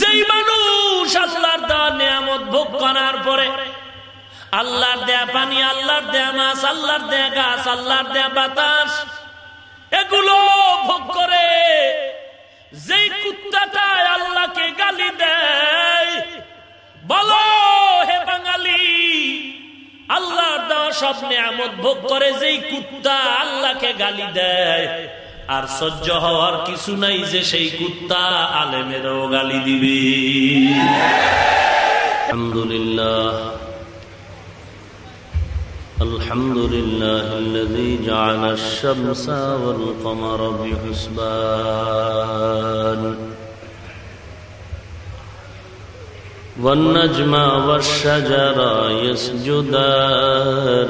যেই মানুষ আল্লাহর দেওয়া নিয়ামত ভোগ করার পরে আল্লাহর দেয়া পানি, আল্লাহর দেয়া মাছ, আল্লাহর দেয়া গাছ, আল্লাহর দেয়া বাতাস, এগুলো ভোগ করে যেই কুত্তাটা আল্লাহকে গালি দেয়, বলো হে বাঙালি, আল্লাহর দেওয়া সব নিয়ামত ভোগ করে যেই কুত্তা আল্লাহকে গালি দেয়। আর সহ্য হওয়ার কিছু নাই যে সেই কুত্তা আলেমেরও গালি দিবে আলহামদুলিল্লাহ الحمد لله الذي جعل الشمس والقمر بحسبان والنجم والشجر يسجدان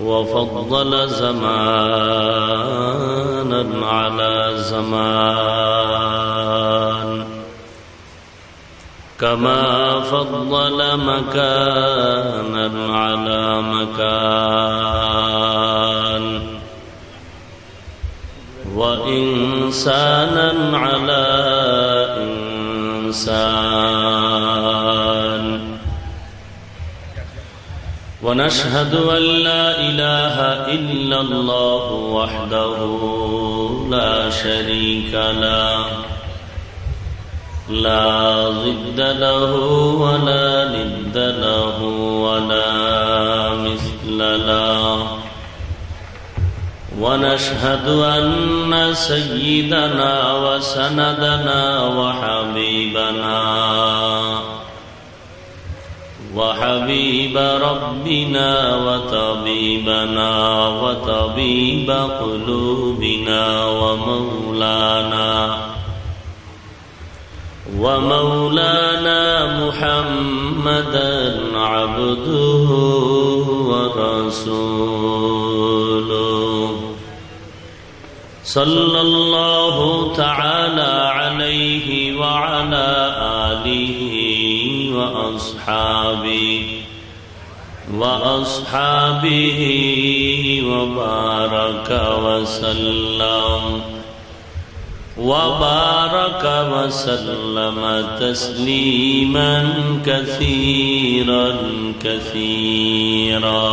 وفضل زمانا على زمان. كما فضل مكانا على مكان. وإنسانا على إنسان. ونشهد أن لا إله إلا الله وحده لا شريك له لا ضد له ولا ند له ولا مثل له. ونشهد أن سيدنا وسندنا وحبيبنا وحبيب ربنا وطبيبنا وطبيب قلوبنا ومولانا ومولانا محمدا عبده ورسوله. صلى الله تعالى عليه وعلى آله وأصحابه وأصحابه وبارك وسلم وبارك وسلم تسليما كثيرا كثيرا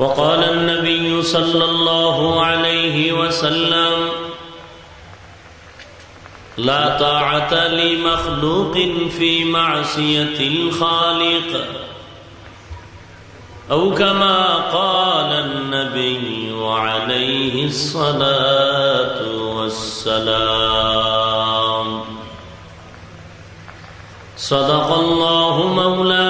وقال النبي صلى الله عليه وسلم لا طاعة لمخلوق في معصية الخالق أو كما قال النبي عليه الصلاة والسلام. صدق الله مولانا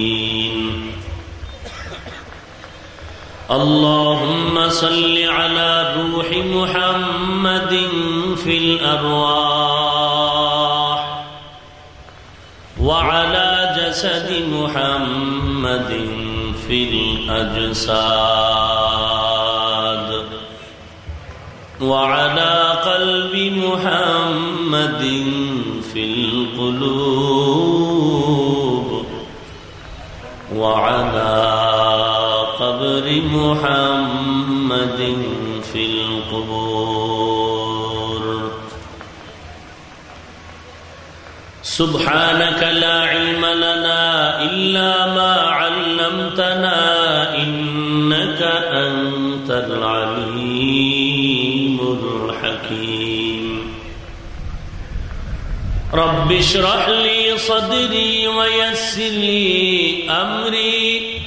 اللهم صل على روح محمد في الأرواح وعلى جسد محمد في الأجساد وعلى قلب محمد في القلوب وعلى قبر محمد في القبور. سبحانك لا علم لنا إلا ما علمتنا إنك أنت العليم الحكيم. رب اشرح لي صدري ويسر لي أمري.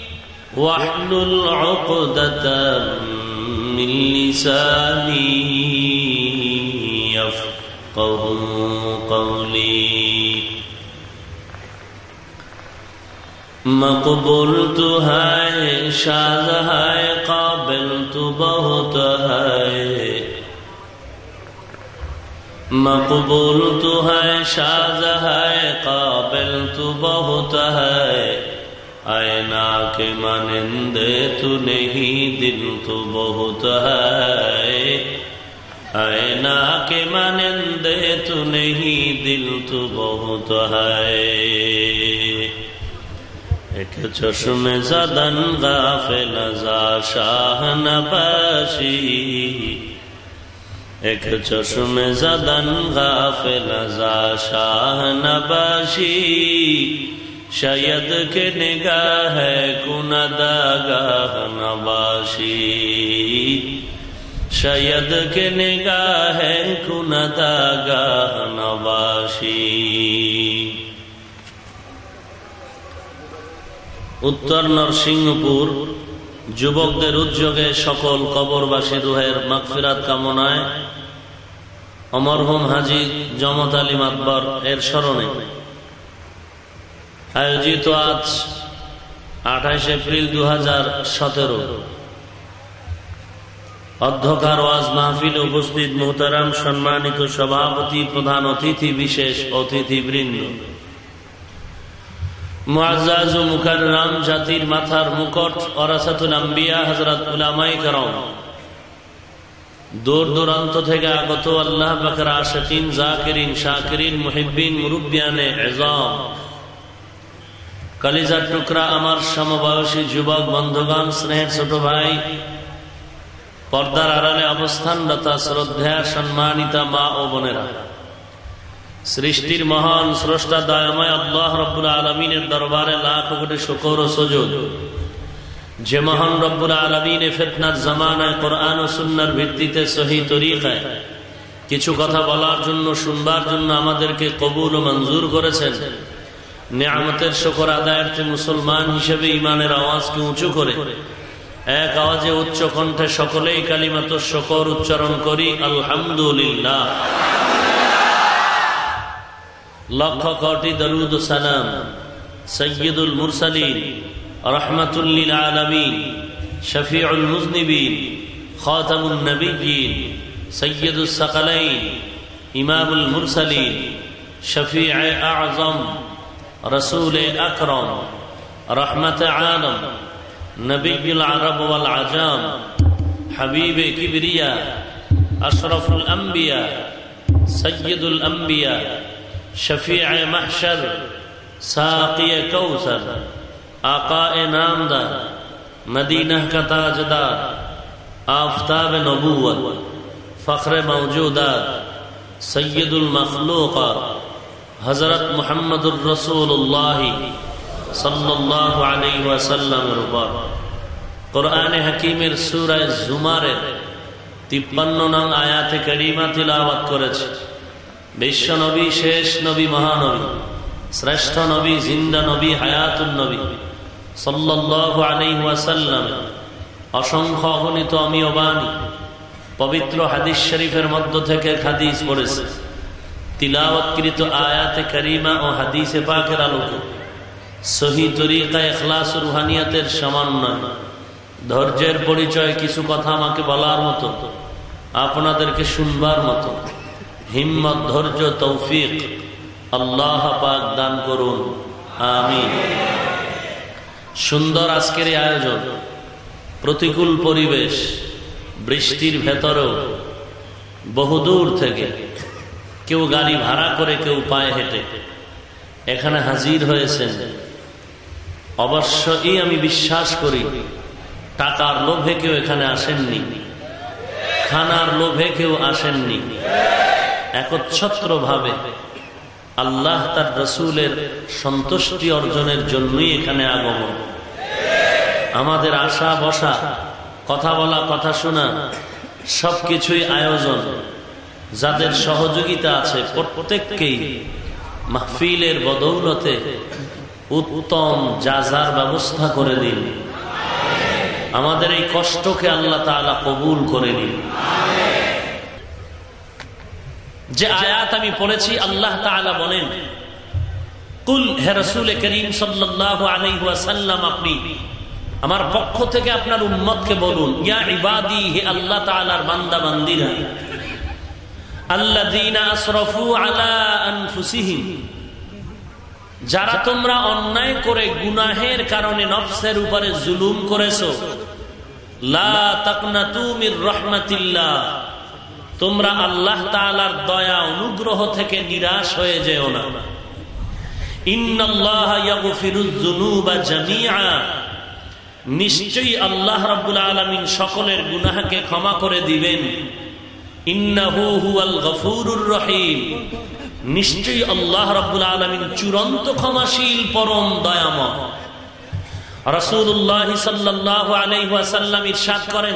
واحلل عقدة من لساني يفقه قولي. مقبول تو ہے شاز ہے قابل تو بہت ہے مقبول تو ہے شاز ہے قابل تو بہت ہے आयना के मानिंदे तू नहीं दिल तो बहुत है आयना के मानिंदे तू नहीं दिल तो बहुत है एक चश्म जदन गाफिल जा शाह नबाशी एक चश्म जदन শয়দ কে নিগা হুনা کندا گاہ শয়দ কে নিগা হুনা ہے کندا উত্তর নরসিংহপুর যুবকদের উদ্যোগে সকল কবরবাসী রুহের মাগফিরাত কামনায় অমরহম হাজি জমত আলী মাতবর এর স্মরণে আয়োজিত আজ আঠাশ এপ্রিল দু হাজার সতেরো অধ্যকার ওয়াজ মাহফিল উপস্থিত মোহতারাম সম্মানিত সভাপতি প্রধান অতিথি বিশেষ অতিথি বৃন্দ মুআজ্জাজ ও মুকাররাম জাতির মাথার মুকট অরাসাতুল আম্বিয়া হযরত উলামায়ে کرام দূর দূরান্ত থেকে আগত আল্লাহ পাকের আশিকিন জাকিরিন শাকিরিন মুহিব্বিন মুরব্বিয়ানে ইজাম কালিজার টুকরা আমার সমবয়সী যুবক বন্ধুগণ, স্নেহের ছোট ভাই, পর্দার আড়ালে অবস্থানরতা শ্রদ্ধা সম্মানিতা মা ও বোনেরা। সৃষ্টির মহান স্রষ্টা দয়াময় আল্লাহ রব্বুল আলমিনের দরবারে লাখ কোটি শুকর ও সজুদ। যে মহান রব্বুল আলমিনে ফেতনার জামানায় কোরআন ও সুন্নার ভিত্তিতে সহি তরিকায় কিছু কথা বলার জন্য, শুনবার জন্য আমাদেরকে কবুল ও মঞ্জুর করেছেন। নিয়ামতের শকর আদায়ার্থে মুসলমান হিসেবে ইমানের আওয়াজকে উঁচু করে। এক আওয়াজে উচ্চ কণ্ঠে সকলেই কালিমাত শকর উচ্চারণ করি, আলহামদুলিল্লাহ। লক্ষ কোটি দরুদ সালাম সৈয়দুল মুরসালিন রহমতুল্লিল আলমিন, শফিউল মুজনিবিন খাতামুল নবীন সৈয়দুল সকলাইন, ইমামুল মুরসালিন শফি আজম رسول اکرم رحمت عالم نبی العرب والعجام حبیب کبریا اشرف الانبیاء سید الانبیاء شفیع محشر ساقی کوثر آقا نامدار مدینہ کا تاجدار آفتاب نبوت فخر موجودات سید المخلوقات হজরত মোহাম্মদুর রসুল্লাহ সাল্লাহ আলী ওয়াসাল্লামের উপর। কোরআনে হাকিমের সুরায় জুমারের তিপ্পান্ন নং আয়াতে করিমা তিলাবাত করেছে। বিশ্ব নবী, শেষ নবী, মহানবী, শ্রেষ্ঠ নবী, জিন্দা নবী হায়াতুল নবী সাল্লাহ আলী ওয়াসাল্লাম, অসংখ্য অগণিত আমি অবানী পবিত্র হাদিস শরীফের মধ্য থেকে হাদিস পড়েছে। তিলাওয়াতকৃত আয়াতে করিমা ও হাদিসে পাকের আলোকে। সহি তরিকা এখলাস রুহানিয়াতের সমন্বয়। ধৈর্যের পরিচয় কিছু কথা আমাকে বলার মতো, আপনাদেরকে শুনবার মতো। হিম্মত, ধৈর্য, তৌফিক আল্লাহ পাক দান করুন। আমি সুন্দর আজকের আয়োজন। প্রতিকূল পরিবেশ, বৃষ্টির ভেতরেও, বহুদূর থেকে কেউ গাড়ি ভাড়া করে, কেউ পায়ে হেঁটে। এখানে হাজির হয়েছেন। অবশ্যই আমি বিশ্বাস করি, টাকার লোভে কেউ এখানে আসেননি। খানার লোভে কেউ আসেননি। একচ্ছত্র ভাবে আল্লাহ তার রসুলের সন্তুষ্টি অর্জনের জন্যই এখানে আগমন। আমাদের আশা বসা কথা বলা, কথা শোনা, সবকিছুই আয়োজন। যাদের সহযোগিতা আছে প্রত্যেককেই মাহফিলের বদৌলতে উত্তম যাজার ব্যবস্থা করে দিন। আমাদের এই কষ্টকে আল্লাহ তালা কবুল করে নিন। যে আয়াত আমি পড়েছি, আল্লাহ তাআলা বলেন, কুল হে রসুল করিম সাল্লাম আপনি আমার পক্ষ থেকে আপনার উম্মতকে বলুন, ইয়া ইবাদি, হে আল্লাহ তাআলার বান্দা বান্দিরা যারা তোমরা অন্যায় করে গুনাহের কারণে নফসের উপরে জুলুম করেছ রাহমাতিল্লাহ। তোমরা আল্লাহ তাআলার দয়া অনুগ্রহ থেকে নিরাশ হয়ে যেও না। নিশ্চয়ই আল্লাহ রাব্বুল আলামিন সকলের গুনাহকে ক্ষমা করে দিবেন। রহিম। নিশ্চয়ই আল্লাহ রাব্বুল আলামিন চূড়ান্ত ক্ষমাশীল, পরম দয়াময়। রাসূলুল্লাহ সাল্লাল্লাহু আলাইহি ওয়াসাল্লাম ইরশাদ করেন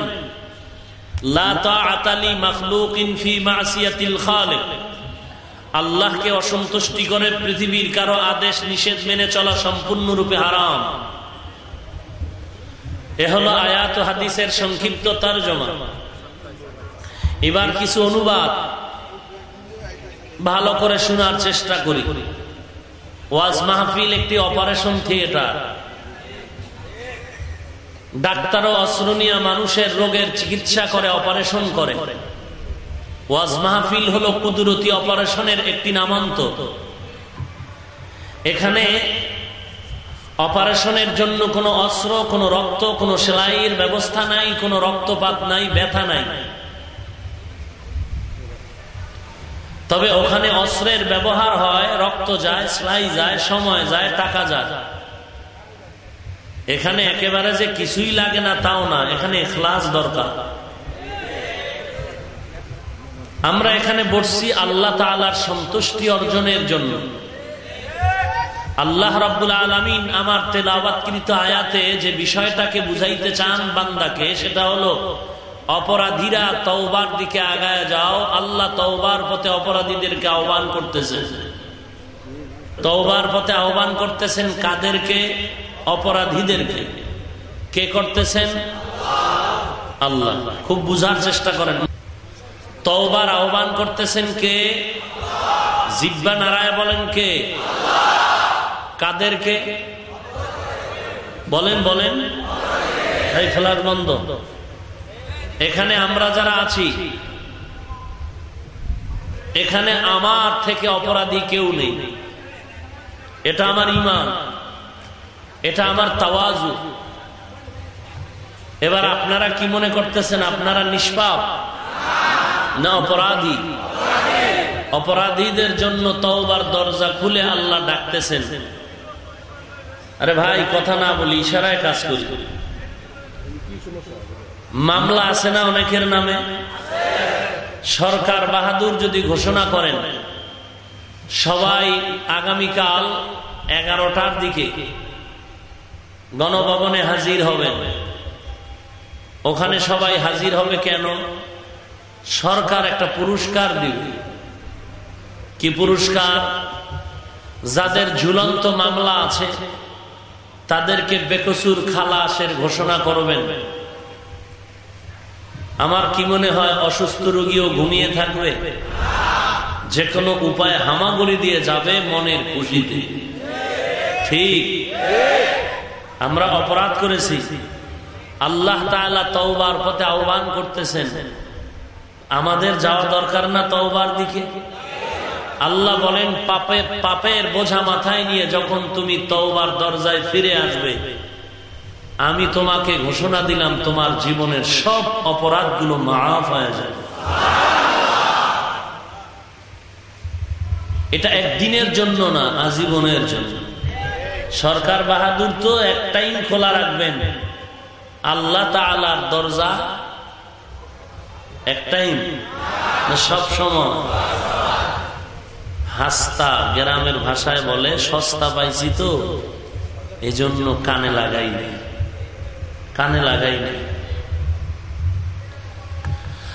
আল্লাহকে অসন্তুষ্টি করে পৃথিবীর কারও আদেশ, নিষেধ মেনে চলা সম্পূর্ণরূপে হারাম। এ হলো আয়াত হাদিসের সংক্ষিপ্ত তর্জমা। এবার কিছু অনুবাদ ভালো করে শোনার চেষ্টা করি। ওয়াজ মাহফিল একটি অপারেশন থিয়েটার। ডাক্তারও অশ্রনীয় মানুষের রোগের চিকিৎসা করে, অপারেশন করে। ওয়াজ মাহফিল হলো কুদরতি অপারেশনের একটি নামান্ত এখানে অপারেশনের জন্য কোনো অস্ত্র, কোনো রক্ত, কোনো সেলাইয়ের ব্যবস্থা নাই, কোনো রক্তপাত নাই, ব্যথা নাই। তবে ওখানে অস্ত্রের ব্যবহার হয়, রক্ত যায়, সেলাই যায়, সময় যায়, টাকা যায়। এখানে একেবারে যে কিছুই লাগে না তাও না, এখানে এখলাস দরকার। আমরা এখানে বসছি আল্লাহ তালার সন্তুষ্টি অর্জনের জন্য। আল্লাহ রাব্বুল আলমিন আমার তেলাবাতকৃত আয়াতে যে বিষয়টাকে বুঝাইতে চান বান্দাকে, সেটা হলো অপরাধীরা তওবার দিকে আগায় যাও, আল্লাহ তওবার পথে অপরাধীদেরকে আহ্বান করতেছেন। তওবার পথে আহ্বান করতেছেন কাদেরকে? অপরাধীদেরকে। কে করতেছেন? আল্লাহ। খুব বুঝার চেষ্টা করেন। তওবার আহ্বান করতেছেন কে? জিব্বা নারায় বলেন কে? কাদেরকে? বলেন বলেন। বন্ধ এখানে আমরা যারা আছি, এখানে আমার থেকে অপরাধী কেউ নেই। এটা আমার ইমান, এটা আমার তাওয়াজু। এবার আপনারা কি মনে করতেছেন, আপনারা নিষ্পাপ না অপরাধী? অপরাধীদের জন্য তওবার দরজা খুলে আল্লাহ ডাকতেছেন। আরে ভাই, কথা না বলি, ইশারায় কাজ করি। মামলা আছে না অনেকের নামে? সরকার বাহাদুর যদি ঘোষণা করেন, সবাই আগামীকাল এগারোটার দিকে গণভবনে হাজির হবেন। ওখানে সবাই হাজির হবে কেন? সরকার একটা পুরস্কার দিবে। কি পুরস্কার? যাদের ঝুলন্ত মামলা আছে, তাদেরকে বেকসুর খালাসের ঘোষণা করবেন। আমার কি মনে হয় অসুস্থ রোগীও ঘুমিয়ে থাকবে? যে কোনো উপায় হামাগুড়ি দিয়ে যাবে মনের খুশিতে। ঠিক। আমরা অপরাধ করেছি। আল্লাহ তওবার পথে আহ্বান করতেছেন, আমাদের যাওয়া দরকার না তওবার দিকে। আল্লাহ বলেন পাপের পাপের বোঝা মাথায় নিয়ে যখন তুমি তওবার দরজায় ফিরে আসবে আমি তোমাকে ঘোষণা দিলাম, তোমার জীবনের সব অপরাধগুলো মাফ হয়ে যাবে। এটা একদিনের জন্য না, আজীবনের জন্য। সরকার বাহাদুর তো একটাই খোলা রাখবেন। আল্লাহ তালার দরজা একটাই সব সময়। হাস্তা গ্রামের ভাষায় বলে, সস্তা পাইছি তো, এজন্য কানে লাগাই নেই। কানে লাগাই নেই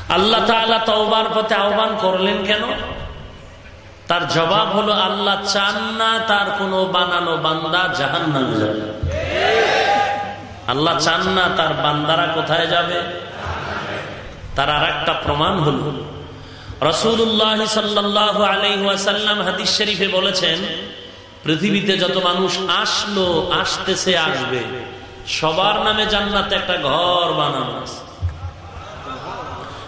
আল্লাহ তাআলা তওবার পথে আহ্বান করলেন কেন? তার জবাব হলো, আল্লাহ চান না তার কোনো বানানো বান্দা জাহান নামে যাবে। আল্লাহ চান না তার বান্দারা কোথায় যাবে? তার আর একটা প্রমাণ হল রসুল্লাহ সাল্লাহ হাদিস শরীফে বলেছেন, পৃথিবীতে যত মানুষ আসলো, আসতেছে, আসবে। সবার নামে জান্নাতে একটা ঘর বানানো আছে।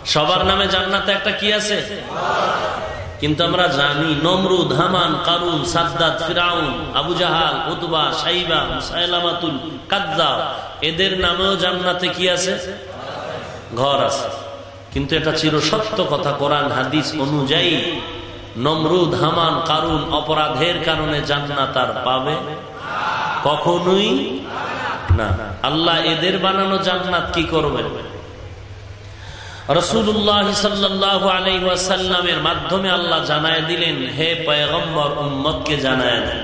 সবার নামে জান্নাতে একটা কি আছে? কিন্তু আমরা জানি নমরুদ, হামান, কারুন, সাদ্দাত, ফিরাউন, আবু জাহাল, উতবা, সাইবা সাইলামাতুল কাদ্দা এদের নামেও জান্নাতে কি আছে? ঘর আছে। কিন্তু এটা চির সত্য কথা কোরআন, হাদিস অনুযায়ী নমরুদ, হামান, কারুন অপরাধের কারণে জান্নাত আর পাবে কখনোই না। আল্লাহ এদের বানানো জান্নাত কি করবেন? মাধ্যমে আল্লাহ জানায় দিলেন, হে পয়গম্বর জানায় দেন।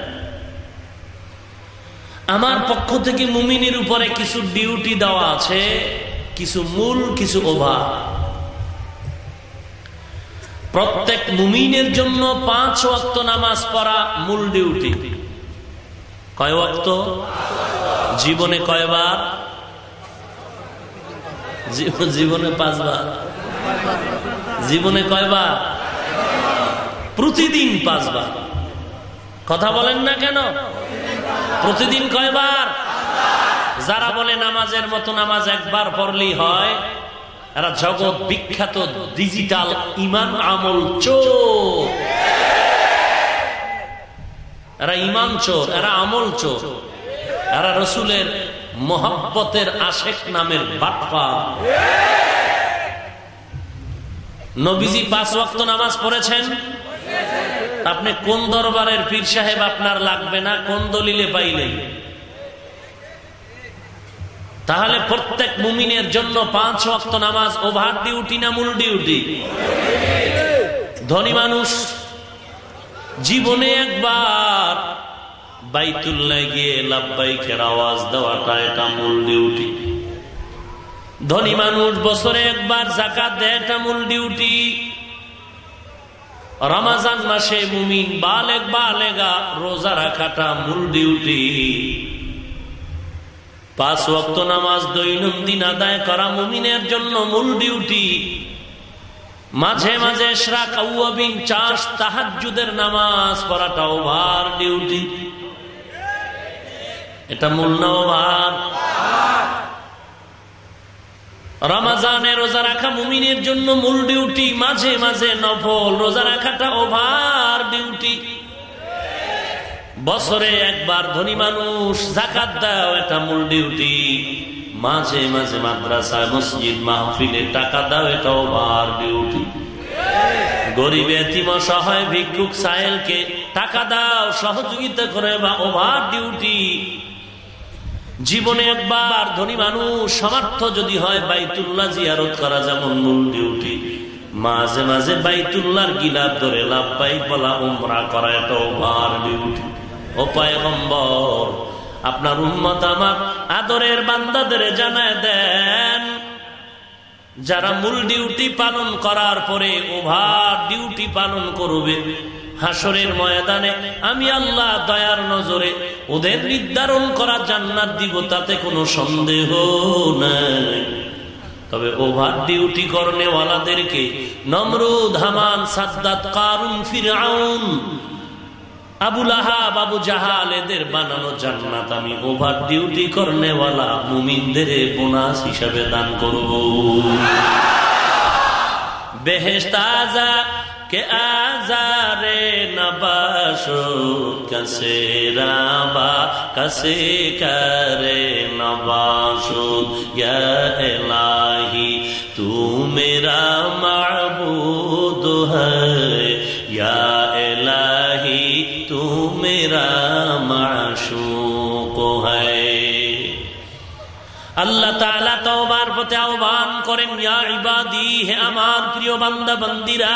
আমার পক্ষ থেকে মুমিনের উপরে কিছু ডিউটি দেওয়া আছে, কিছু মূল, কিছু ওভার প্রত্যেক মুমিনের জন্য পাঁচ ওয়াক্ত নামাজ পড়া মূল ডিউটি। কয় ওয়াক্ত? জীবনে কয়বার? জীবনে পাঁচবার। জীবনে কয়বার? প্রতিদিন পাঁচবার। কথা বলেন না কেন? প্রতিদিন কয়বার? যারা বলে নামাজের মতো নামাজ একবার পড়লেই হয়, এরা জগৎ বিখ্যাত ডিজিটাল ইমান আমল চোর। এরা ইমান চোর, এরা আমল চোর। এরা রসুলের মোহাব্বতের আশেক নামের বাটপা নবীজি পাঁচ ওয়াক্ত নামাজ পড়েছেন। আপনি কোন দরবারের পীর সাহেব আপনার লাগবে না, কোন দলিলে পাইলেন তাহলে প্রত্যেক মুমিনের জন্য পাঁচ ওয়াক্ত নামাজ ওভার ডিউটি না মূল ডিউটি? ধনী মানুষ, জীবনে একবার বাইতুল্লাহ গিয়ে লাভবাইকের আওয়াজ দেওয়াটা এটা মূল ডিউটি। ধনী মানুষ বছরে একবার জাকাত দেয়, এটা মূল ডিউটি। রমাজান মাসে মুমিন বালেক বালেগা রোজা রাখাটা মূল ডিউটি। পাঁচ ওয়াক্ত নামাজ দৈনন্দিন আদায় করা মুমিনের জন্য মূল ডিউটি। মাঝে মাঝে চাষ তাহাজুদের নামাজ পড়াটা ওভার ডিউটি। এটা মূল না ওভার রমাজানে রোজা রাখা মুমিনের জন্য মূল ডিউটি, মাঝে মাঝে নফল। রোজা রাখাটা ওভার ডিউটি। বছরে একবার ধনী মানুষ জাকাত দাও এটা মূল ডিউটি। মাঝে মাঝে মাদ্রাসায় মসজিদ মাহফিলে টাকা দাও এটা ওভার ডিউটি। গরিব এতিম সহায় ভিক্ষুক সাহেলকে টাকা দাও, সহযোগিতা করে বা ওভার ডিউটি। জীবনে একবার ধনী মানুষ সমর্থ যদি হয়, বাইতুল্লাহ জিয়ারত করা যেমন মূল ডিউটি মাঝে মাঝে বাইতুল্লাহর গিলাপ ধরে লাভ পাই বলা উমরা করা এটা ওভার ডিউটি ও পায়গম্বর, আপনার উন্মত আমার আদরের বান্দাদের জানায় দেন। যারা মূল ডিউটি পালন করার পরে ওভার ডিউটি পালন করবে হাসরের ময়দানে আমি আল্লাহ দয়ার নজরে ওদের নির্ধারণ করা জান্নাত দিব, তাতে কোনো সন্দেহ নাই। তবে ওভার ডিউটি করনেওয়ালাদেরকে নম্র ধামান সাদ্দাত, কারুন ফিরাউন আবুল আহাব আবু জাহাল, এদের বানানো জান্নাত আমি ওভার ডিউটি করনেওয়ালা মুমিনদের বোনাস হিসাবে দান করব। বেহেস্ত কে আজারে নবাসো কসে রাবা কসে করে নবাসো ইয়াহি তু মেরা মাবুদ হ্যাহি তু মেরা মাসু আল্লাহ তালা তোমার প্রতি আহ্বান করেন, ইয়া ইবাদি, হে আমার প্রিয় বান্দা, বন্দিরা।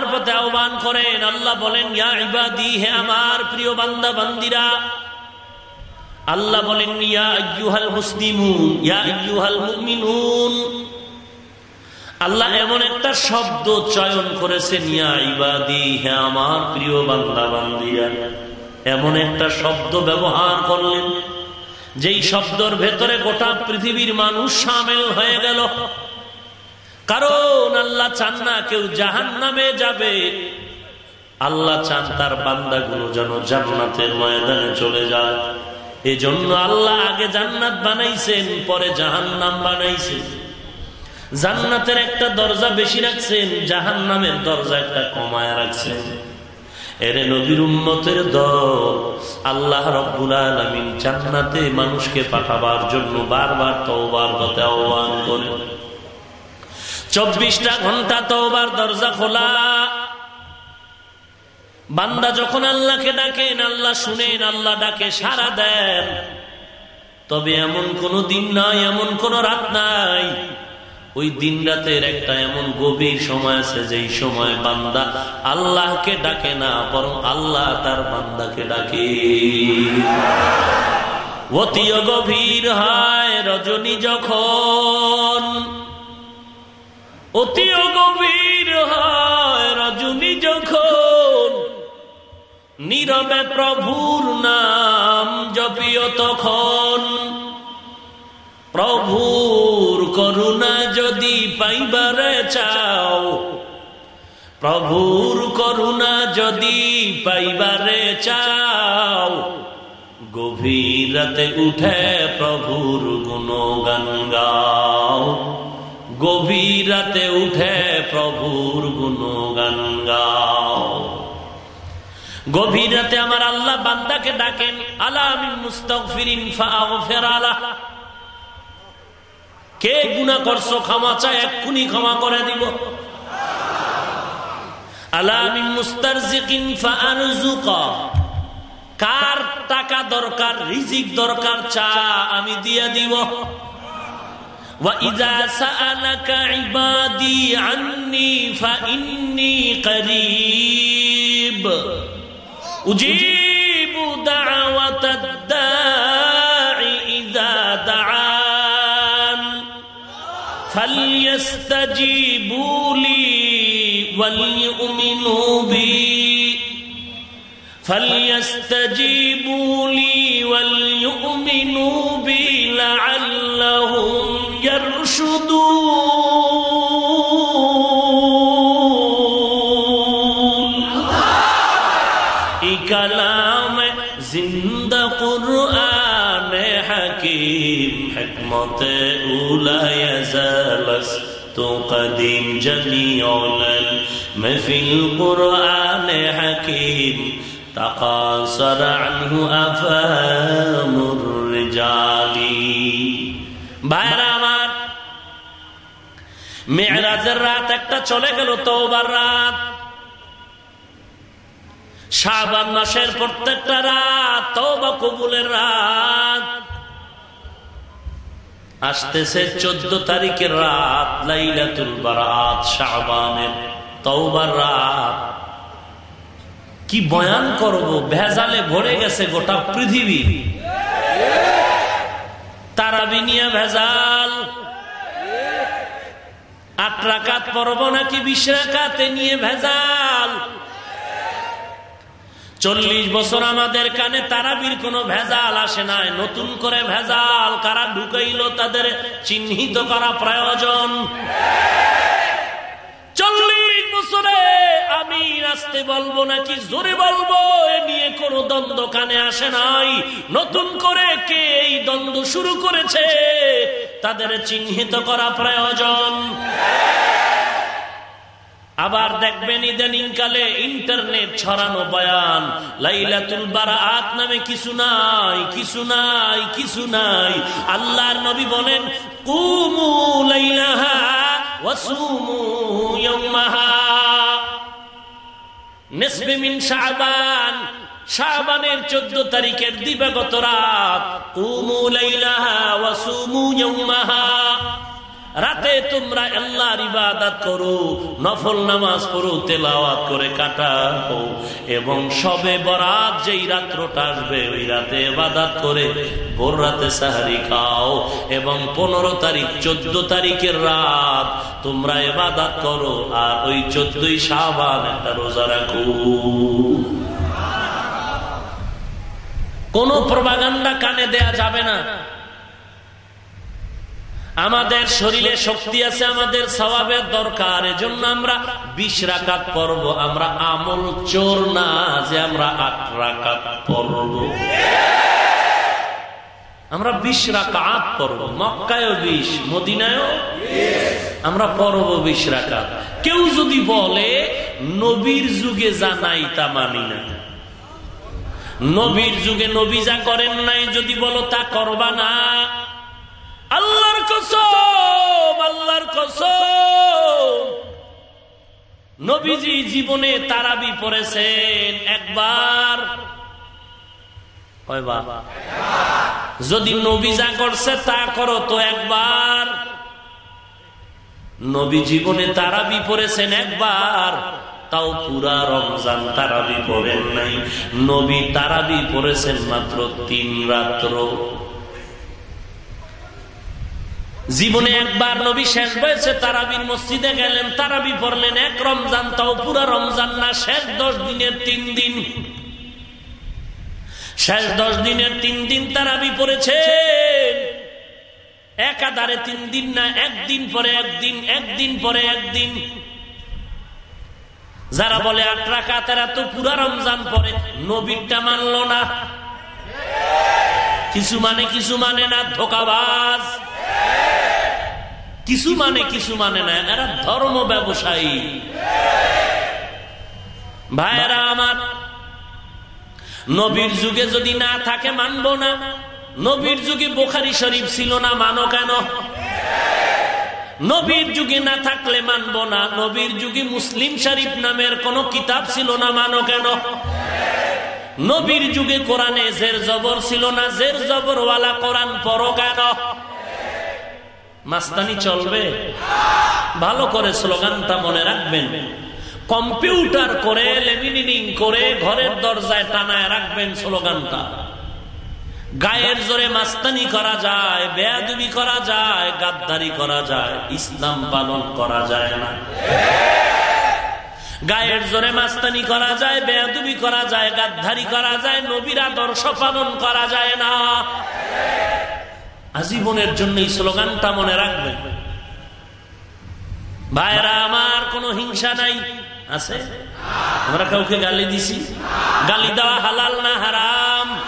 আল্লাহ তওবার পথে আহ্বান করেন। আল্লাহ বলেন আমার প্রিয় বান্দা, বান্দিরা। আল্লাহ বলেন আল্লাহ এমন একটা শব্দ চয়ন করেছেন আমার প্রিয় বান্দা, বান্দিরা। এমন একটা শব্দ ব্যবহার করলেন, যেই শব্দর ভেতরে গোটা পৃথিবীর মানুষ সামিল হয়ে গেল। কারণ আল্লাহ চান না কেউ জাহান নামে যাবে। আল্লাহ চান তার বান্দাগুলো যেন জান্নাতের ময়দানে চলে যায়। এই জন্য আল্লাহ আগে জান্নাত বানাইছেন, পরে জাহান নাম বানাইছেন। জান্নাতের একটা দরজা বেশি রাখছেন জাহান নামের দরজা একটা কমায় রাখছেন। এরে নবীর উন্মতের দল, আল্লাহ রব্বুল আলমিন জান্নাতে মানুষকে পাঠাবার জন্য বারবার তওবার পথে আহ্বান করেন। চব্বিশটা ঘণ্টা তওবার দরজা খোলা। বান্দা যখন আল্লাহকে ডাকেন, আল্লাহ শুনেন, আল্লাহ ডাকে সারা দেন। তবে এমন কোন দিন নাই, এমন কোন রাত নাই। ওই দিন রাতের একটা এমন গভীর সময় আছে, যেই সময় বান্দা আল্লাহকে ডাকে না, বরং আল্লাহ তার বান্দাকে ডাকে। অতীয় গভীর হয়, রজনী যখন অতীয় গভীর হয় রজনী যখন নীরবে প্রভুর নাম জপিও তখন, প্রভুর করুণা যদি পাইবারে চাও, প্রভুর করুণা যদি পাইবারে চাও, গভীর রাতে উঠে প্রভুর গুণগান গাও। গভীর উঠে প্রভুর গুণগান গাও। গভীর রাতে আমার আল্লাহ বান্দাকে ডাকেন আলামিন মুস্তাগফিরিন ফাগফির আলা। কে গুনাহ করছ, ক্ষমা চায় এক্ষুনি ক্ষমা করে দিব। আলামিন মুস্তারজিকিন ফাআরযুকা। কার টাকা দরকার, রিজিক দরকার, চা আমি দিয়া দিব। وإذا سألك عبادي عني فإني قريب أجيب دعوة الداع إذا دعان فليستجيبوا لي وليؤمنوا بي فليستجيبوا لي وليؤمنوا بي لعلهم يرشدون. ای کلام زندہ قرآن حکیم حکمت اولا یزالس تو قدیم جمیع العلم فی القرآن حکیم تقاصر عنه أفهام الرجال ভাইরা আমার মেয়েরাজের রাত একটা চলে গেল তোবার রাত শাবান মাসের প্রত্যেকটা রাত তওবা কবুলের রাত আসতেছে চোদ্দ তারিখের রাত লাইলাতুল বারাত শাবানের তওবার রাত কি বয়ান করব? ভেজালে ভরে গেছে গোটা পৃথিবী। তারাবি নিয়ে ভেজাল। আট রাকাত পরব নাকি বিশ নিয়ে ভেজাল? চল্লিশ বছর আমাদের কানে তারাবির কোন ভেজাল আসে নাই। নতুন করে ভেজাল কারা ঢুকাইল তাদের চিহ্নিত করা প্রয়োজন। চল্লিশ বছরে আমি আসতে বলব নাকি জোরে বলব? এ নিয়ে কোন দ্বন্দ্ব কানে আসে নাই। নতুন করে কে এই দ্বন্দ্ব শুরু করেছে? তাদের চিহ্নিত করা প্রয়োজন। আবার দেখবেন ইদানিং কালে ইন্টারনেট ছড়ানো বয়ান, লাইলাতুল বারাত নামে কিছু নাই কিছু নাই কিছু নাই। আল্লাহর নবী বলেন, কুমু লাইলাহা ওয়াসুমু ইয়াউমাহা নিসবে মিন শাবান শাবানের 14 তারিখের দিবাগত রাত। কুমু লাইলাহা ইয়াউমাহা রাতে তোমরা আল্লাহর ইবাদত করো, নফল নামাজ পড়ো, তেলাওয়াত করে কাটাও। এবং সবে বরাত যেই রাত্রটা আসবে, ওই রাতে ইবাদত করে ভোর রাতে সাহারি খাও। এবং পনেরো তারিখ, চোদ্দ তারিখের রাত তোমরা ইবাদত করো, আর ওই চোদ্দই সাবান একটা রোজা রাখো। কোন প্রবাগান্ডা কানে দেয়া যাবে না। আমাদের শরীরে শক্তি আছে, আমাদের স্বভাবের দরকার। এজন্য আমরা বিশ রাকাত পর্ব আমরা আমল চোর না যে আমরা আট রাকাত পর্ব আমরা বিশ রাকাত পর্ব মক্কায় বিশ মদিনায় আমরা পর্ব বিশ রাকাত। কেউ যদি বলে, নবীর যুগে যা নাই তা মানি না। নবীর যুগে নবী যা করেন নাই, যদি বলো তা করবা না। আল্লাহর কসম আল্লাহর কসম। নবীজি জীবনে তারাবি পড়েছেন একবার। যদি নবী যা করছে তা করো তো একবার। নবী জীবনে তারাবি পড়েছেন একবার। তাও পুরা রমজান তারাবি পড়েন নাই। নবী তারাবি পড়েছেন মাত্র তিন রাত্র। জীবনে একবার নবী শেষ বয়সে তারাবির মসজিদে গেলেন, তারাবি পড়লেন, এক রমজান তাও পুরা রমজান না, শেষ দশ দিনের তিন দিন। শেষ দশ দিনের তিন দিন তারাবি পড়েছে। একাধারে তিন দিন না, একদিন পরে একদিন একদিন পরে একদিন। যারা বলে আট রাখা তারা তো পুরা রমজান পরে নবীরটা মানল না। কিছু মানে কিছু মানে না, ধোকাবাজ। কিছু মানে কিছু মানে না, এরা ধর্ম ব্যবসায়ী। ভাইয়েরা আমার, নবীর যুগে যদি না থাকে মানব না, নবীর যুগে বোখারি শরীফ ছিল না, মানো কেন? নবীর যুগে না থাকলে মানব না, নবীর যুগে মুসলিম শরীফ নামের কোন কিতাব ছিল না, মানো কেন? নবীর যুগে কোরআনে জের জবর ছিল না, জের জবরওয়ালা কোরআন পড়ো কেন? মাস্তানি চলবে। ভালো করে স্লোগানটা মনে রাখবেন। কম্পিউটার করে লেমিনিং করে ঘরের দরজায় টানায় রাখবেন স্লোগানটা। গায়ের জোরে মাস্তানি করা যায়, বেয়াদুবি করা যায়, গাদ্দারি করা যায়, ইসলাম পালন করা যায় না। গায়ের জোরে মাস্তানি করা যায়, বেয়াদুবি করা যায়, গাদ্দারি করা যায়, নবীর আদর্শ পালন করা যায় না। আজীবনের জন্য এই স্লোগানটা মনে রাখবেন ভাইরা আমার কোন হিংসা নাই। আছে? আমরা কাউকে গালি দিছি। গালি দেওয়া হালাল না হারাম?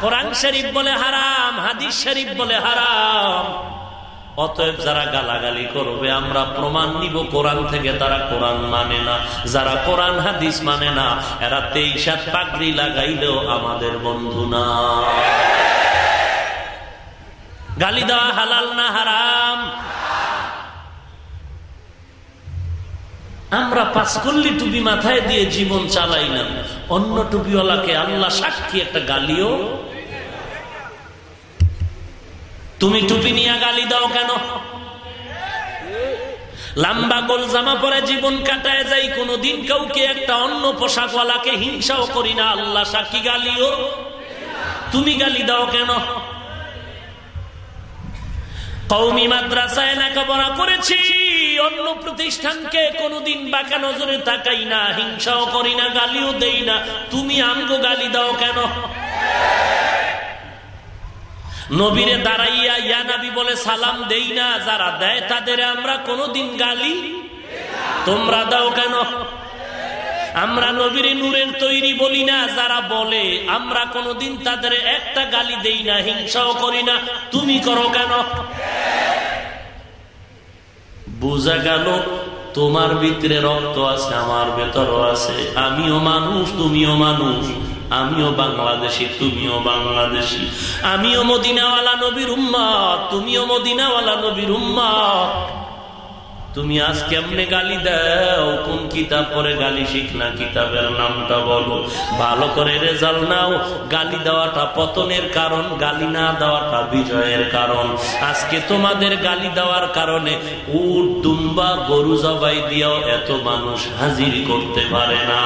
কোরআন শরীফ বলে হারাম, হাদিস শরীফ বলে হারাম। অতএব যারা গালাগালি করবে, আমরা প্রমাণ নিব কোরআন থেকে তারা কোরআন মানে না, যারা কোরআন, হাদিস মানে না। এরা তেইশ পাগড়ি লাগাইলেও আমাদের বন্ধু না। গালি দেওয়া হালাল না হারাম। আমরা পাঁচকল্লি টুপি মাথায় দিয়ে জীবন চালাই না অন্য টুপিওয়ালাকে আল্লাহ সাক্ষী একটা গালিও। তুমি টুপি নিয়ে গালি দাও কেন? লাম্বা গোল জামা পরে জীবন কাটায় যাই, কোনদিন কাউকে একটা অন্য পোশাকওয়ালাকে হিংসাও করি না, আল্লাহ সাক্ষী গালিও। তুমি গালি দাও কেন? কৌমি মাদ্রাসায় লেখাপড়া করেছি, অন্য প্রতিষ্ঠানকে কোনদিন বাঁকা নজরে তাকাই না, হিংসাও করি না, গালিও দেই না। তুমি আমগো গালি দাও কেন? নবীরে দাঁড়াইয়া ইয়া নাবি বলে, সালাম দেই না, যারা দেয় তাদের আমরা কোনদিন গালি তোমরা দাও কেন? আমরা নবীর নূরের তৈরি বলি না, যারা বলে, আমরা কোনদিন তাদের একটা গালি দেই না, হিংসাও করি না। তুমি করো কেন? বোঝা গেল, তোমার ভিতরে রক্ত আছে, আমার ভেতরও আছে। আমিও মানুষ, তুমিও মানুষ। আমিও বাংলাদেশি, তুমিও বাংলাদেশি। আমিও মদিনাওয়ালা নবীর উম্মা তুমিও মদিনাওয়ালা নবীর উম্মা তুমি আজ কেমনে গালি দাও? কোন কিতাব পরে গালি শিখ না? কিতাবের নামটা বলো। ভালো করে রেজাল্ট নাও। গালি দেওয়াটা পতনের কারণ, গালি না দেওয়াটা বিজয়ের কারণ। আজকে তোমাদের গালি দেওয়ার কারণে উট, দুম্বা, গরু জবাই দিয়েও এত মানুষ হাজির করতে পারে না।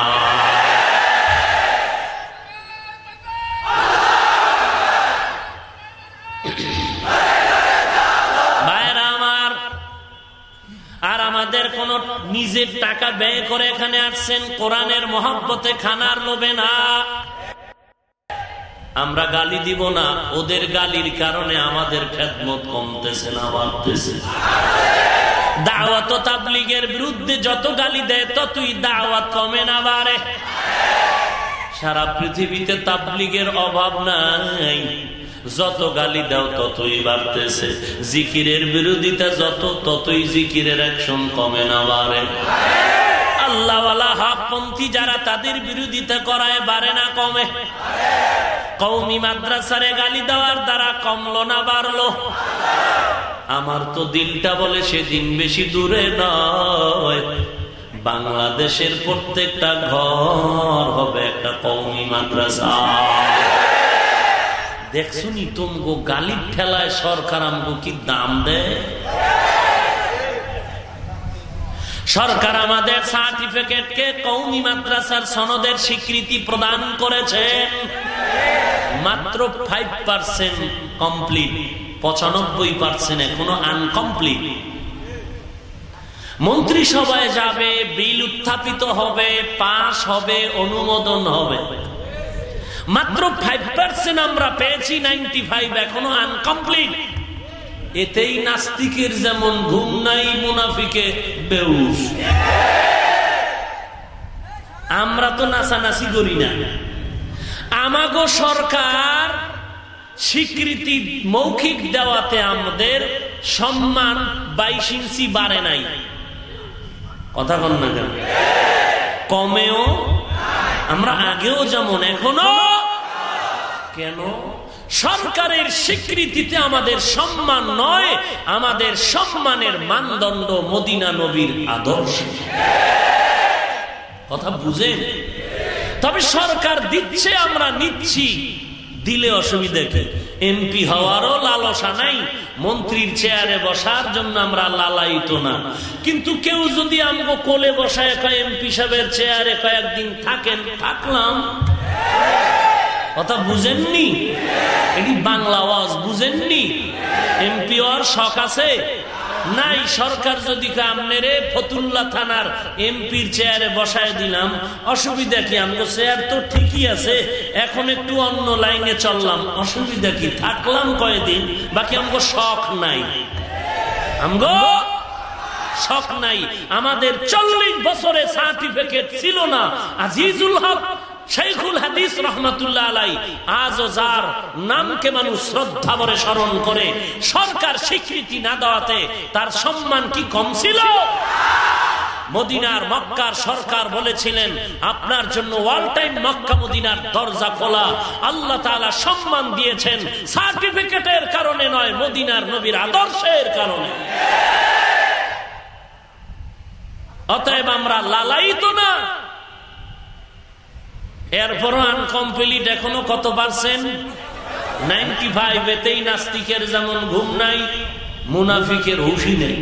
আর আমাদের কোন নিজের টাকা ব্যয় করে এখানে আসছেন, কোরআনের মহাব্বতে খানার লোবে না। আমরা গালি দিব না, ওদের গালির কারণে আমাদের খেদমত কমতেছে না, বাড়তেছে। দাওয়াত তাবলিগের বিরুদ্ধে যত গালি দেয়, ততই দাওয়াত কমে না, বাড়ে। সারা পৃথিবীতে তাবলিগের অভাব নাই। যত গালি দাও ততই বাড়তেছে। জিকিরের বিরোধিতা যত, ততই জিকিরের অ্যাকশন কমে না, বাড়ে। আল্লাহওয়ালা হকপন্থী যারা তাদের বিরোধিতা করায় বাড়ে না, কমে। কৌমি মাদ্রাসারে গালি দেওয়ার দ্বারা কমলো না, বাড়লো। আমার তো দিনটা বলে সেদিন বেশি দূরে নয়। বাংলাদেশের প্রত্যেকটা ঘর হবে একটা কৌমি মাদ্রাসা। দেখছুনি তুমগো গালির ঠেলায় সরকার আমগো কি দাম দেয়? সরকার আমাদের সার্টিফিকেটকে কৌমি মাদ্রাসার সনদের স্বীকৃতি প্রদান করেছে মাত্র ফাইভ পার্সেন্ট কমপ্লিট পঁচানব্বই পার্সেন্ট এখনও আনকমপ্লিট মন্ত্রিসভায় যাবে, বিল উত্থাপিত হবে, পাশ হবে, অনুমোদন হবে। মাত্র ফাইভ পার্সেন্ট আমরা পেয়েছি নাইনটি ফাইভ এখনও আনকমপ্লিট এতেই নাস্তিকের যেমন ঘুম নাই, মুনাফিকে বেউস। আমরা তো নাচানাচি করি না। আমাগো সরকার স্বীকৃতি মৌখিক দেওয়াতে আমাদের সম্মান বাইশ ইঞ্চি বাড়ে নাই। কথা কন না কেন? কমেও আমরা আগেও যেমন, এখনও? কেন? সরকারের স্বীকৃতিতে আমাদের সম্মান নয়, আমাদের সম্মানের মানদণ্ড মদিনা নবীর আদর্শ। কথা বুঝেন? তবে সরকার দিচ্ছে, আমরা নিচ্ছি। দিলে অসুবিধা কি? এমপি হওয়ারও লালসা নাই। মন্ত্রীর চেয়ারে বসার জন্য আমরা লালাইত না। কিন্তু কেউ যদি আমগো কোলে বসায় কয়, এমপি সাহেবের চেয়ারে কয়েকদিন থাকেন, থাকলাম। কথা বুঝেননি? এটি বাংলা ওয়াজ, বুঝেননি? এমপি হওয়ার শখ আছে? নাই, সরকার যদি আমনেরে ফতুল্লা থানার এমপির চেয়ারে বসায় দিলাম, অসুবিধা কি? আমগো চেয়ার তো ঠিকই আছে, এখন একটু অন্য লাইনে চললাম, অসুবিধা কি? থাকলাম কয়েকদিন বাকি আমগো শখ নাই। আমগো শখ নাই। আমাদের চল্লিশ বছরে সার্টিফিকেট ছিল না। আজিজুল হক শেখুল হাদিস রহমতুল্লাহ আলাই আজও যার নামকে মানুষ শ্রদ্ধা ভরে স্মরণ করে, সরকার স্বীকৃতি না দেওয়াতে তার সম্মান কি কম ছিল? মদিনার মক্কার সরকার বলেছিলেন, আপনার জন্য ওয়াল টাইম মক্কা মদিনার দরজা খোলা। আল্লাহ সম্মান দিয়েছেন, সার্টিফিকেটের কারণে নয়, মদিনার নবীর আদর্শের কারণে। অতএব আমরা লালাইতো না। এরপরও আনকমপ্লিট এখনও কত পার্সেন্ট? নাইনটি ফাইভ এতেই নাস্তিকের যেমন ঘুম নাই, মুনাফিকের হুশি নেই।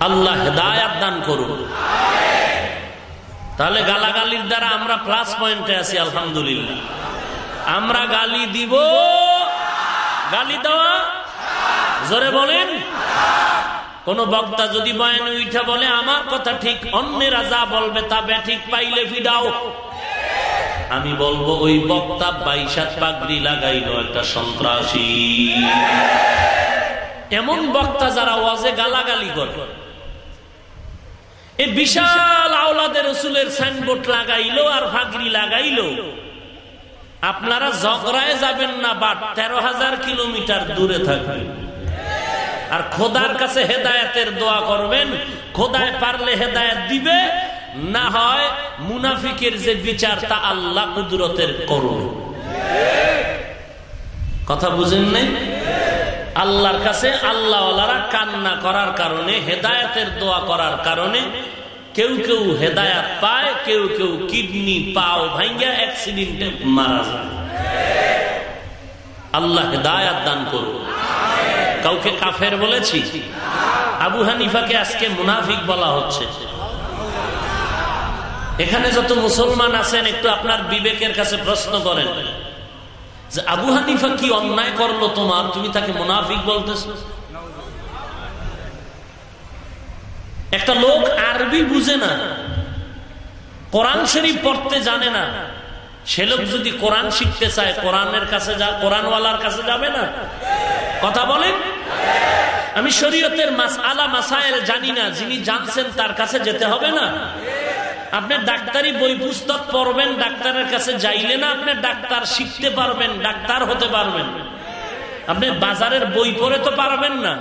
আল্লাহ দায় দান করুন। তাহলে গালাগালির দ্বারা আমরা প্লাস পয়েন্টে আছি, আলহামদুলিল্লাহ। আমরা গালি দিব, গালি দেওয়া, জোরে বলেন। কোন বক্তা যদি বয়ান উঠা বলে, আমার কথা ঠিক অন্যেরা যা বলবে, তা ঠিক পাইলে ফিডাও আমি বলব, ওই বক্তা বাইশাত পাগড়ি লাগাইল একটা সন্ত্রাসী। এমন বক্তা যারা ওয়াজে গালাগালি করে। এই বিশাল আওলাদের রসুলের সাইনবোর্ড লাগাইলো আর ফাগরি লাগাইলো। আপনারা ঝগড়ায় যাবেন না, বাট তেরো হাজার কিলোমিটার দূরে থাকবেন। আর খোদার কাছে হেদায়তের দোয়া করবেন। খোদায় পারলে হেদায়ত দিবে, না হয় মুনাফিকের যে বিচার তা আল্লাহ কুদরতের করুন। কথা বুঝেন নাই? আল্লাহর কাছে আল্লাহওয়ালারা কান্না করার কারণে, হেদায়তের দোয়া করার কারণে কেউ কেউ হেদায়াত পায়, কেউ কেউ কিডনি পাও ভাঙ্গা অ্যাক্সিডেন্টে মারা যায়। আল্লাহ হেদায়াত দান করুন। কাউকে কাফের বলেছি? আবু হানিফাকে আজকে মুনাফিক বলা হচ্ছে। এখানে যত মুসলমান আছেন, একটু আপনার বিবেকের কাছে প্রশ্ন করেন। যে আবু হানিফা কি অন্যায় করল তোমার? তুমি তাকে মুনাফিক বলতেছ? একটা লোক আরবি বুঝে না, কোরআন শরীফ পড়তে জানে না। সে লোক যদি কোরআন শিখতে চায়, কোরআনের কাছে যা, কোরআনওয়ালার কাছে যাবে না? কথা বলেন আমি শরীয়তের মাস আলা মাসায়ের জানি না, যিনি জানছেন তার কাছে যেতে হবে না। আপনি ডাক্তারি বই পুস্তক পড়বেন, ডাক্তারের কাছে যাইলে না আপনি ডাক্তার শিখতে পারবেন, ডাক্তার হতে পারবেন। আপনি বাজারের বই পড়ে তো পারবেন না।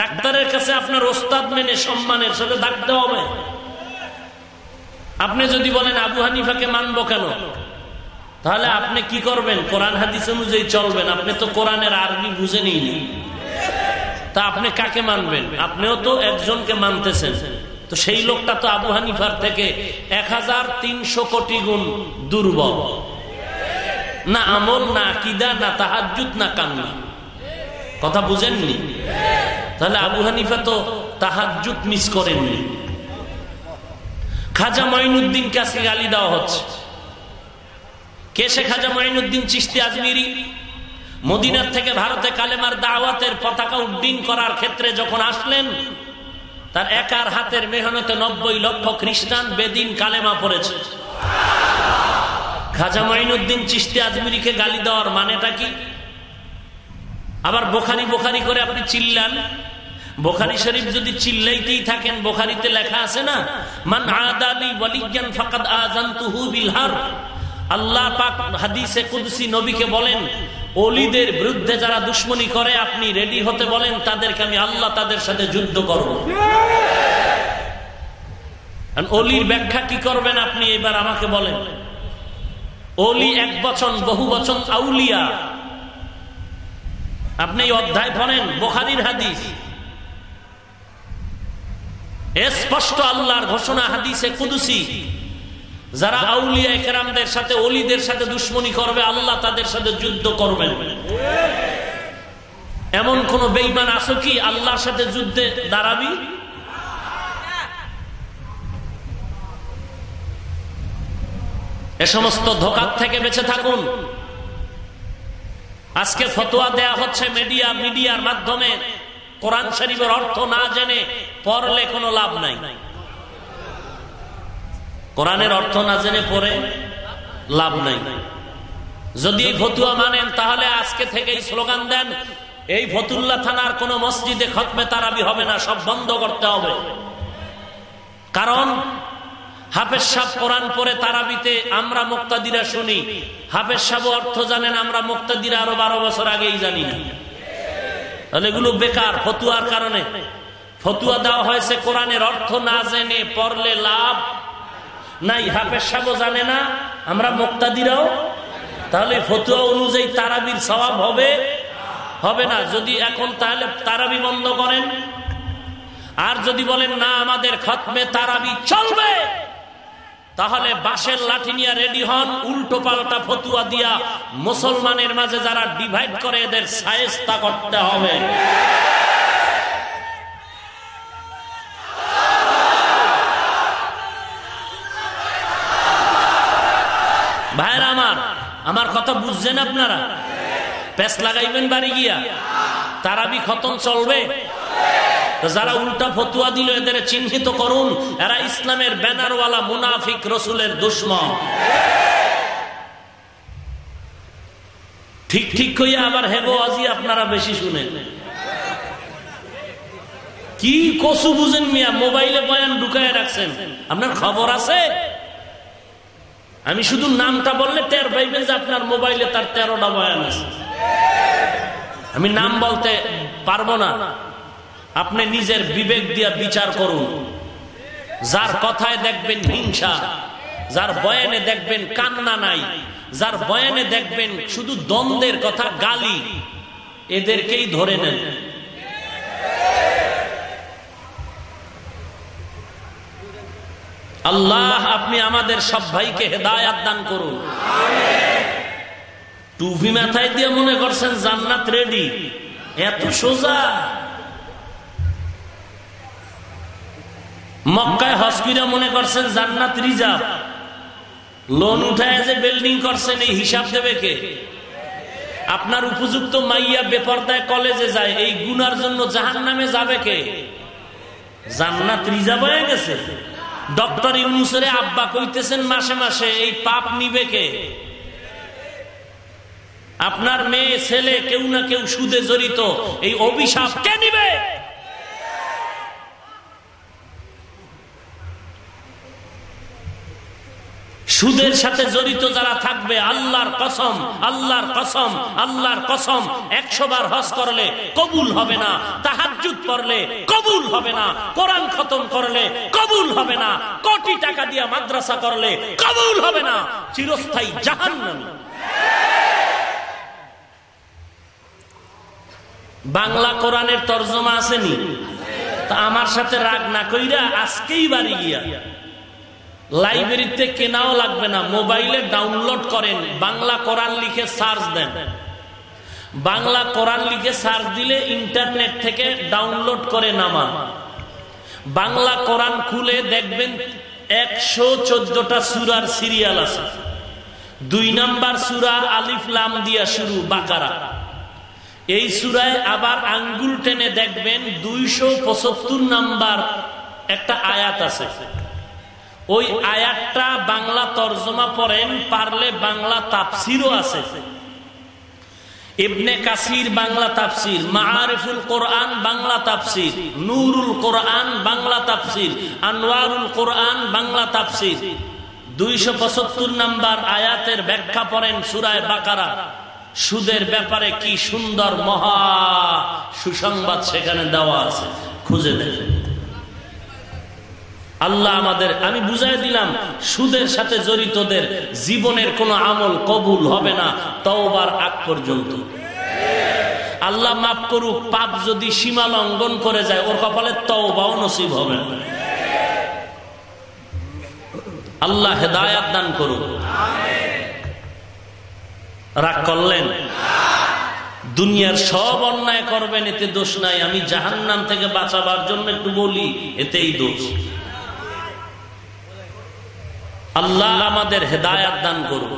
ডাক্তারের কাছে আপনার ওস্তাদ মেনে সম্মানের সাথে ডাকতে হবে। আপনি যদি বলেন আবু হানিফাকে মানবো কেন? তাহলে আপনি কি করবেন? কোরআন হাদিস অনুযায়ী চলবেন। আপনি তো কোরআনের আরবি বুঝে নিই তা আপনি কাকে মানবেন? আপনিও তো একজনকে মানতেছেন। তো সেই লোকটা তো আবু হানিফার থেকে এক হাজার তিনশো কোটি গুণ দুর্বল। না আমল, না কিদা না তাহাজুত না কান্না। কথা বুঝেননি? তাহলে আবু হানিফা তো তাহাজুত মিস করেননি। খাজা মঈনুদ্দিন কাছে গালি দেওয়া হচ্ছে। কে সে খাজা মাইনুদ্দিন চিস্তি আজমিরি? মদিনার থেকে ভারতে কালেমার দাওয়াতের পতাকা উড্ডীন করার ক্ষেত্রে যখন আসলেন, তার একার হাতের মেহনতে নব্বই লক্ষ খ্রিস্টান বেদিন কালেমা পড়েছে। খাজা মাইনুদ্দিন চিস্তি আজমিরিকে গালি দেওয়ার মানেটা কি? আবার বোখারি বোখারি করে আপনি চিল্লান বোখারি শরীফ যদি চিল্লাইতেই থাকেন, বোখারিতে লেখা আছে না, মান আদালি ওয়ালিয়ান ফাকাদ আযানতুহু বিল হার। আল্লাহ পাক হাদিসে কুদসি নবীকে বলেন অলিদের বিরুদ্ধে যারা দুশ্মনী করে, আপনি রেডি হতে বলেন, তাদেরকে আমি আল্লাহ তাদের সাথে যুদ্ধ করব। অলির ব্যাখ্যা কি করবেন আপনি এবার আমাকে বলেন। অলি এক বচন, বহু বচন আউলিয়া। আপনি অধ্যায় পড়েন, বোখারির হাদিস। স্পষ্ট আল্লাহর ঘোষণা হাদিসে কুদুসি। যারা আউলিয়া একরামদের সাথে অলিদের সাথে দুশ্মনী করবে, আল্লাহ তাদের সাথে যুদ্ধ করবেন। এমন কোন বেইমান আছো কি আল্লাহর সাথে যুদ্ধে দাঁড়াবি? এ সমস্ত ধোকার থেকে বেঁচে থাকুন। আজকে ফতোয়া দেয়া হচ্ছে মিডিয়া, মিডিয়ার মাধ্যমে। কোরআন শরীফের অর্থ না জেনে পড়লে কোনো লাভ নাই। কোরআনের অর্থ না জেনে পড়ে লাভ নাই। যদি এই ফতুয়া মানেন, তাহলে আজকে থেকেই স্লোগান দেন, এই ফতুল্লা থানার কোন মসজিদে খতমে তারাবি হবে না, সব বন্ধ করতে হবে। কারণ হাফেজ সাহ কোরআন পরে তারাবিতে আমরা মুক্তাদিরা শুনি, হাফেজ সাহ অর্থ জানেন, আমরা মুক্তাদিরা আরও বারো বছর আগেই জানি না। তাহলে এগুলো বেকার ফতুয়ার কারণে। ফতুয়া দেওয়া হয়েছে কোরআনের অর্থ না জেনে, পড়লে লাভ নাই, হাফেজ সাহেব জানে না, আমরা মুক্তাদিরাও। তাহলে ফতুয়া অনুযায়ী তারাবির স্বভাব হবে? হবে না। যদি এখন তাহলে তারাবি বন্ধ করেন। আর যদি বলেন, না, আমাদের খতমে তারাবি চলবে। তাহলে বাঁশের লাঠি নিয়ে রেডি হন, উল্টো পাল্টা ফতুয়া দিয়া মুসলমানের মাঝে যারা ডিভাইড করে, এদের সায়স্তা করতে হবে। ভাইরা আমার আমার কথা বুঝছেন আপনারা? প্যাস লাগাইবেন বাড়ি গিয়া? তারাবি খতম চলবে? যারা উল্টা ফতুয়া দিল, এদের চিহ্নিত করুন, এরা ইসলামের ব্যানারওয়ালা মুনাফিক রসুলের দুশ্মন। ঠিক ঠিক কইয়া আবার হেগো আজি আপনারা বেশি শুনেন। কি কসু বুঝেন মিয়া, মোবাইলে বয়ান ঢুকায় রাখছেন। আপনার খবর আছে? আমি শুধু নামটা বললে টের পাইবেন যে আপনার মোবাইলে তার তেরোটা বয়ান আছে। আমি নাম বলতে পারব না। আপনি নিজের বিবেক দিয়া বিচার করুন। যার কথায় দেখবেন হিংসা, যার বয়ানে দেখবেন কান্না নাই, যার বয়ানে দেখবেন শুধু দ্বন্দ্বের কথা গালি, এদেরকেই ধরে নেন। আল্লাহ, আপনি আমাদের সব ভাইকে হেদায়াত দান করুন। টুপি মাথায় দিয়ে মনে করছেন জান্নাত রেডি এত সোজা। মক্কায় হসপিরা মনে করছেন জান্নাত রিজার্ভ। লোন উঠায় যে বিল্ডিং করছেন, এই হিসাব দেবে কে? আপনার উপযুক্ত মাইয়া বেপরদায় কলেজে যায়, এই গুনার জন্য জাহান নামে যাবে কে? জান্নাত রিজার্ভ হয়ে গেছে। ডক্টর ইউনুসের আব্বা কইতেছেন, মাসে মাসে এই পাপ নিবে কে? আপনার মেয়ে, ছেলে কেউ না কেউ সুদে জড়িত, এই অভিশাপ কে নিবে? সুদের সাথে জড়িত যারা থাকবে, আল্লাহর কসম আল্লাহর কসম আল্লাহর কসম। একশো বার করলে কবুল হবে না তাহাজুদ করলে কবুল হবে না, কোরআন খতম করলে কবুল হবে না, কোটি টাকা দিয়া মাদ্রাসা করলে কবুল হবে না, চিরস্থায়ী জাহান বাংলা কোরআনের তর্জমা আসেনি? তা আমার সাথে রাগ না কইরা আজকেই বাড়ি গিয়া। লাইব্রেরিতে কেনাও লাগবে না, মোবাইলে ডাউনলোড করেন, বাংলা কোরআন লিখে সার্চ দেন। বাংলা কোরআন লিখে সার্চ দিলে ইন্টারনেট থেকে ডাউনলোড করে নামান বাংলা কোরআন খুলে দেখবেন একশো চোদ্দটা সুরার সিরিয়াল আছে। দুই নাম্বার সুরা আলিফ লাম দিয়া শুরু, বাকারা। এই সুরায় আবার আঙ্গুল টেনে দেখবেন দুইশো পঁচাত্তর নাম্বার একটা আয়াত আছে। ওই আয়াতটা বাংলা তর্জমা পড়েন, পারলে বাংলা তাপসিরও আছে। ইবনে কাসির বাংলা তাফসির, মাআরিফুল কোরআন বাংলা তাফসির, নূরুল কোরআন বাংলা তাফসির আনোয়ারুল কোরআন বাংলা তাফসির। দুইশো পঁচাত্তর নাম্বার আয়াতের ব্যাখ্যা পড়েন সুরায় বাকারা। সুদের ব্যাপারে কি সুন্দর, মহা সুসংবাদ সেখানে দেওয়া আছে। খুঁজে দেখেন। আল্লাহ আমাদের, আমি বুঝাই দিলাম, সুদের সাথে জড়িতদের জীবনের কোন আমল কবুল হবে না, তওবার আগ পর্যন্ত। আল্লাহ মাফ করুক, পাপ যদি সীমা লঙ্ঘন করে যায়, ওর কপালে তওবাও নসিব হবে আল্লাহ হেদায়াত দান করুক। রাগ করলেন? দুনিয়ার সব অন্যায় করবেন, এতে দোষ নাই। আমি জাহান্নাম থেকে বাঁচাবার জন্য একটু বলি, এতেই দোষ। আল্লাহ আমাদের হেদায়াত দান করুন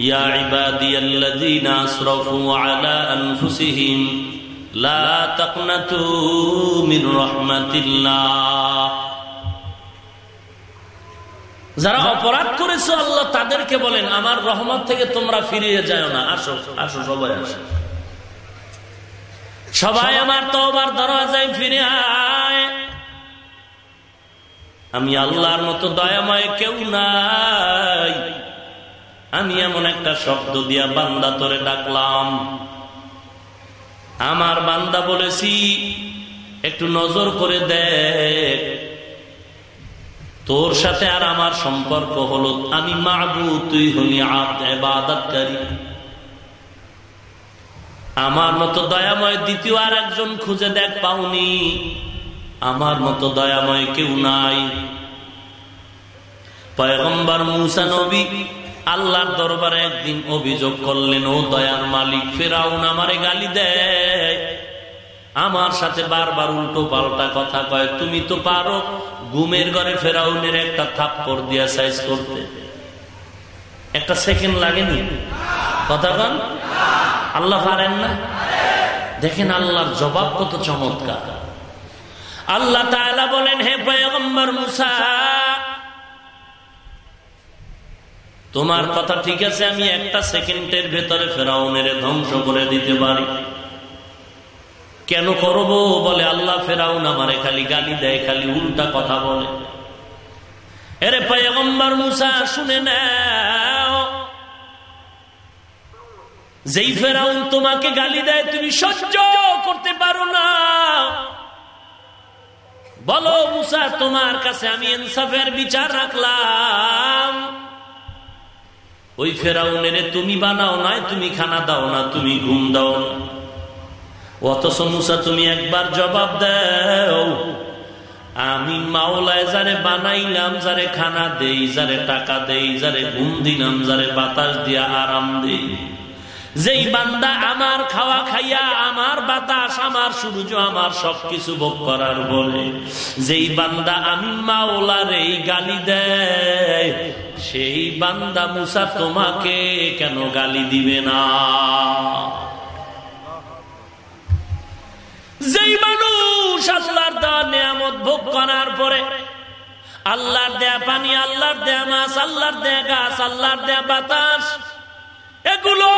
يا عبادي الذين أسرفوا على أنفسهم لا تقنطوا من رحمة الله যারা অপরাধ করেছো আল্লাহ তাদেরকে বলেন আমার রহমত থেকে তোমরা ফিরিয়ে যায় না আসো আসো সবাই আসো সবাই আমার তো আবার দরওয়াজায় ফিরে আয় আমি আল্লাহর মতো দয়াময় কেউ নাই। আমি এমন একটা শব্দ দিয়া বান্দা তোরে ডাকলাম। আমার বান্দা বলেছি, একটু নজর করে দেখ। তোর সাথে আর আমার সম্পর্ক হলো, আমি মাহবু তুই হলি আবাদতকারী আমার মতো দয়াময় দ্বিতীয় আর একজন খুঁজে দেখ পাওনি। আমার মতো দয়াময় কেউ নাই। পয়গম্বর মুসা নবী আল্লাহর দরবারে একদিন অভিযোগ করলেন, ও দয়ার মালিক, ফেরাউন আমারে গালি দেয় আমার সাথে বারবার উল্টো পাল্টা কথা কয়, তুমি তো পারো গুমের ঘরে ফেরাউনের একটা থাপ্পড় দিয়া সাইজ করতে। একটা সেকেন্ড লাগেনি? কথা কন আল্লাহ পারেন না? দেখেন আল্লাহর জবাব কত চমৎকার। আল্লাহ তাআলা বলেন, হে পয়গম্বর মুসা, তোমার কথা ঠিক আছে, আমি একটা সেকেন্ডের ভেতরে ফেরাউনের ধ্বংস করে দিতে পারি। কেন করব বলে আল্লাহ ফেরাউন আমারে খালি গালি দেয়, খালি উল্টা কথা বলে। এরে পয়গম্বর মুসা, শুনে নাও। যেই ফেরাউন তোমাকে গালি দেয়, তুমি সহ্য করতে পারো না। বলো মুসা, তোমার কাছে আমি ইনসাফের বিচার রাখলাম। ওই ফেরাউনের, তুমি বানাও নাই, তুমি খানা দাও না, তুমি ঘুম দাও না। অথচ মুসা, তুমি একবার জবাব দাও, আমি মাওলায় যারে বানাইলাম, যারে খানা দেই, যারে টাকা দেই, যারে ঘুম দিলাম, যারে বাতাস দিয়া আরাম দেই। যেই বান্দা আমার খাওয়া খাইয়া, আমার বাতাস, আমার সূর্য, আমার সবকিছু ভোগ করার বলে, যেই বান্দা আমি মাওলার এই গালি দেয়, সেই বান্দা মুসা তোমাকে কেন গালি দিবে না? যেই মানুষ আল্লাহর দেওয়া নিয়ামত ভোগ করার পরে, আল্লাহর দেয়া পানি, আল্লাহর দেয়া মাছ, আল্লাহর দেয়া গাছ, আল্লাহর দেয়া বাতাস এগুলো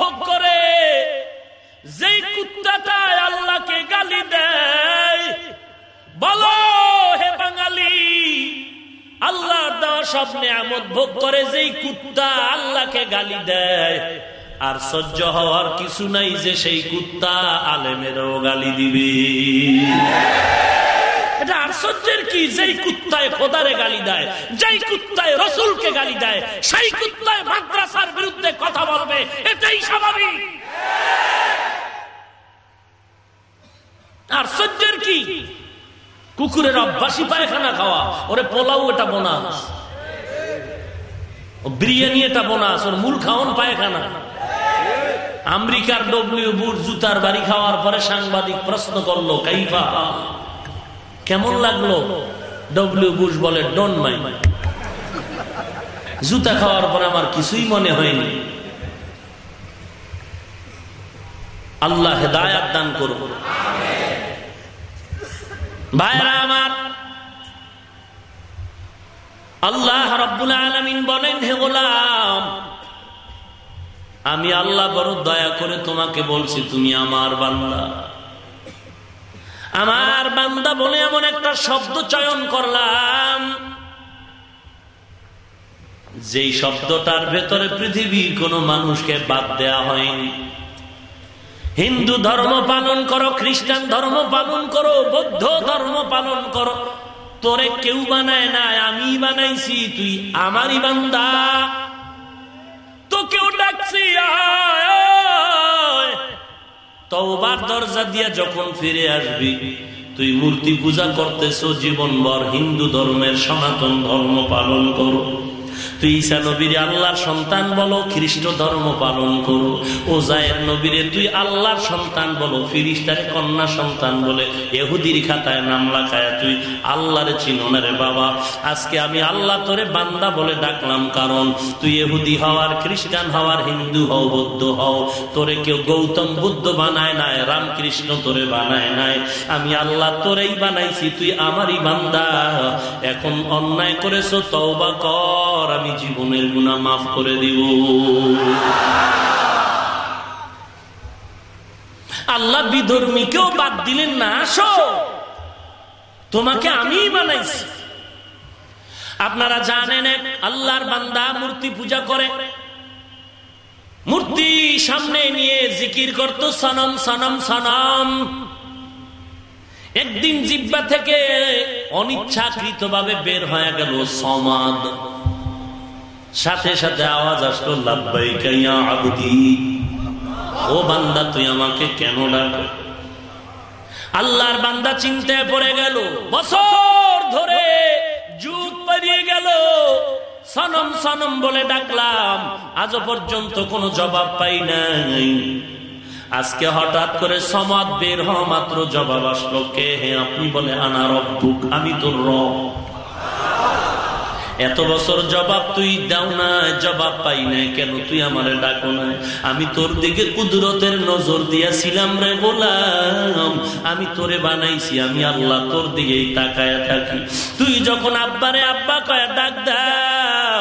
ভোগ করে। যেই কুত্তাটা আল্লাহকে গালি দেয়, বলো, হে বাঙালি, আল্লাহর দেওয়া সব নিয়ামত ভোগ করে যেই কুত্তা আল্লাহকে গালি দেয়। আর সহ্য হওয়ার কিছু নাই যে সেই কুত্তা আলেমেরও গালি দিবে। এটা আশ্চর্যের কি? যেই কুত্তায় খোদারে গালি দেয়, যেই কুত্তায় রসুলকে গালি দেয়, সেই কুত্তায় মাদ্রাসার বিরুদ্ধে কথা বলবে, এটাই স্বাভাবিক। কি? কুকুরের অভ্যাসী পায়খানা খাওয়া, ওরে পোলাও এটা বোনাস। বিরিয়ানি এটা বোনাস, ওর মূল খাওয়ান পায়খানা। আমেরিকার ডব্লিউ বুট জুতার বাড়ি খাওয়ার পরে সাংবাদিক প্রশ্ন করল, কাইফা? কেমন লাগল? ডব্লিউ বুশ বলে ডোন মাই জুতা খাওয়ার পর আমার কিছুই মনে হয়নি। আল্লাহ হেদায়াত দান করব ভাইরা আমার, আল্লাহ রব্বুল আলমিন বলেন, হে গোলাম, আমি আল্লাহ বড় দয়া করে তোমাকে বলছি, তুমি আমার বান্দা। আমার বান্দা বলে এমন একটা শব্দ চয়ন করলাম। যেই শব্দটার ভেতরে পৃথিবীর কোন মানুষকে বাদ দেয়া হয়নি। হিন্দু ধর্ম পালন করো, খ্রিস্টান ধর্ম পালন করো, বৌদ্ধ ধর্ম পালন করো। তোরে কেউ বানায় না, আমি বানাইছি, তুই আমারই বান্দা। তো কেউ ডাকছি তওবার দরজা দিয়া যখন ফিরে আসবি, তুই মূর্তি পূজা করতেছ, জীবনভর হিন্দু ধর্মের সনাতন ধর্ম পালন করো। তুই ঈসা নবীর আল্লাহর সন্তান বলো, খ্রিস্ট ধর্ম পালন করো। ও জায়ের নবীরে তুই আল্লাহর সন্তান বলো, ফিরিস্তার কন্যা সন্তান বলে এহুদির খাতায় নাম লাখায় তুই আল্লাহরে বাবা। আজকে আমি আল্লাহ তোরে বান্দা বলে ডাকলাম, কারণ তুই এহুদি হওয়ার খ্রিস্টান হওয়ার হিন্দু হও, বৌদ্ধ হও, তোরে কেউ গৌতম বুদ্ধ বানায় নাই, রামকৃষ্ণ তোরে বানায় নাই। আমি আল্লাহ তোরেই বানাইছি, তুই আমারই বান্দা। এখন অন্যায় করেছ, তওবা কর। আমি আমি জীবনের গুণা মাফ করে দিব। আল্লাহ বিধর্মীকেও বাদ দিলেন না, আসো। তোমাকে আমি বানাইছি। আপনারা জানেন আল্লাহর বান্দা মূর্তি পূজা করে। মূর্তি সামনে নিয়ে জিকির করত, সনম সনম সনম। একদিন জিব্বা থেকে অনিচ্ছাকৃত ভাবে বের হয়ে গেল সমাদ। সাথে সাথে আওয়াজ আসলো লাভবাই কাইয়া আবদি, ও বান্দা, তুই আমাকে কেন ডাক? আল্লাহর বান্দা চিনতে পড়ে গেল, বছর ধরে যুগ পেরিয়ে গেল, সনম সনম বলে ডাকলাম, আজও পর্যন্ত কোনো জবাব পাই নাই। আজকে হঠাৎ করে সমাদ বের হওয়া মাত্র জবাব আসলো, কে হে আপনি? বলে, আনা রব্বুক, আমি তোর রব। এত বছর জবাব তুই দাও না, জবাব পাই না কেন তুই আমার ডাকো না? আমি তোর দিকে কুদরতের নজর দিয়াছিলাম রে বলাম আমি তোরে বানাইছি, আমি আল্লাহ তোর দিকেই তাকায় থাকি। তুই যখন আব্বারে আব্বা কয়া ডাক।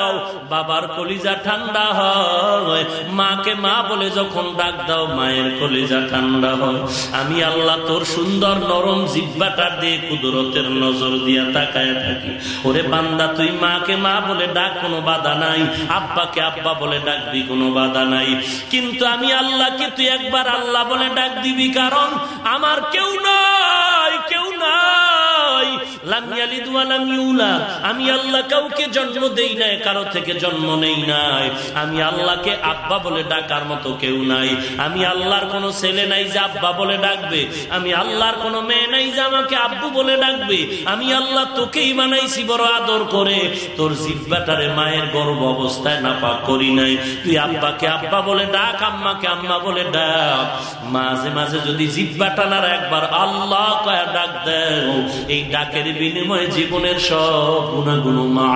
দাও, বাবার কলিজা ঠান্ডা হয়। মাকে মা বলে যখন ডাক দাও, মায়ের কলিজা ঠান্ডা হয়। আমি আল্লাহ তোর সুন্দর নরম জিব্বাটা দিয়ে কুদরতের নজর দিয়া তাকায় থাকি। ওরে বান্দা, তুই মাকে মা বলে ডাক, কোনো বাধা নাই। আব্বাকে আব্বা বলে ডাকবি কোনো বাধা নাই। কিন্তু আমি আল্লাহকে তুই একবার আল্লাহ বলে ডাক দিবি, কারণ আমার কেউ নাই কেউ নাই। আমি আল্লাহ কাউকে জন্ম দেই নাই, কারও থেকে জন্ম নেই নাই। আমি আল্লাহকে আব্বা বলে ডাকার মতো কেউ নাই। আমি আল্লাহর ছেলে নাই যে আব্বা বলে ডাকবে। আমি আল্লাহর মেয়ে নাই যে আমাকে আব্বু বলে ডাকবে। আমি আল্লাহ তোকেই বড় আদর করে। তোর জিব্বাটারে মায়ের গর্ব অবস্থায় নাপাক করি নাই। তুই আব্বাকে আব্বা বলে ডাক, আম্মাকে আম্মা বলে ডাক। মাঝে মাঝে যদি জিব্বা টানার একবার আল্লাহ কয়া ডাক দেও, এই ডাকের বিনিময়ে জীবনের সব গুণাগুণ মা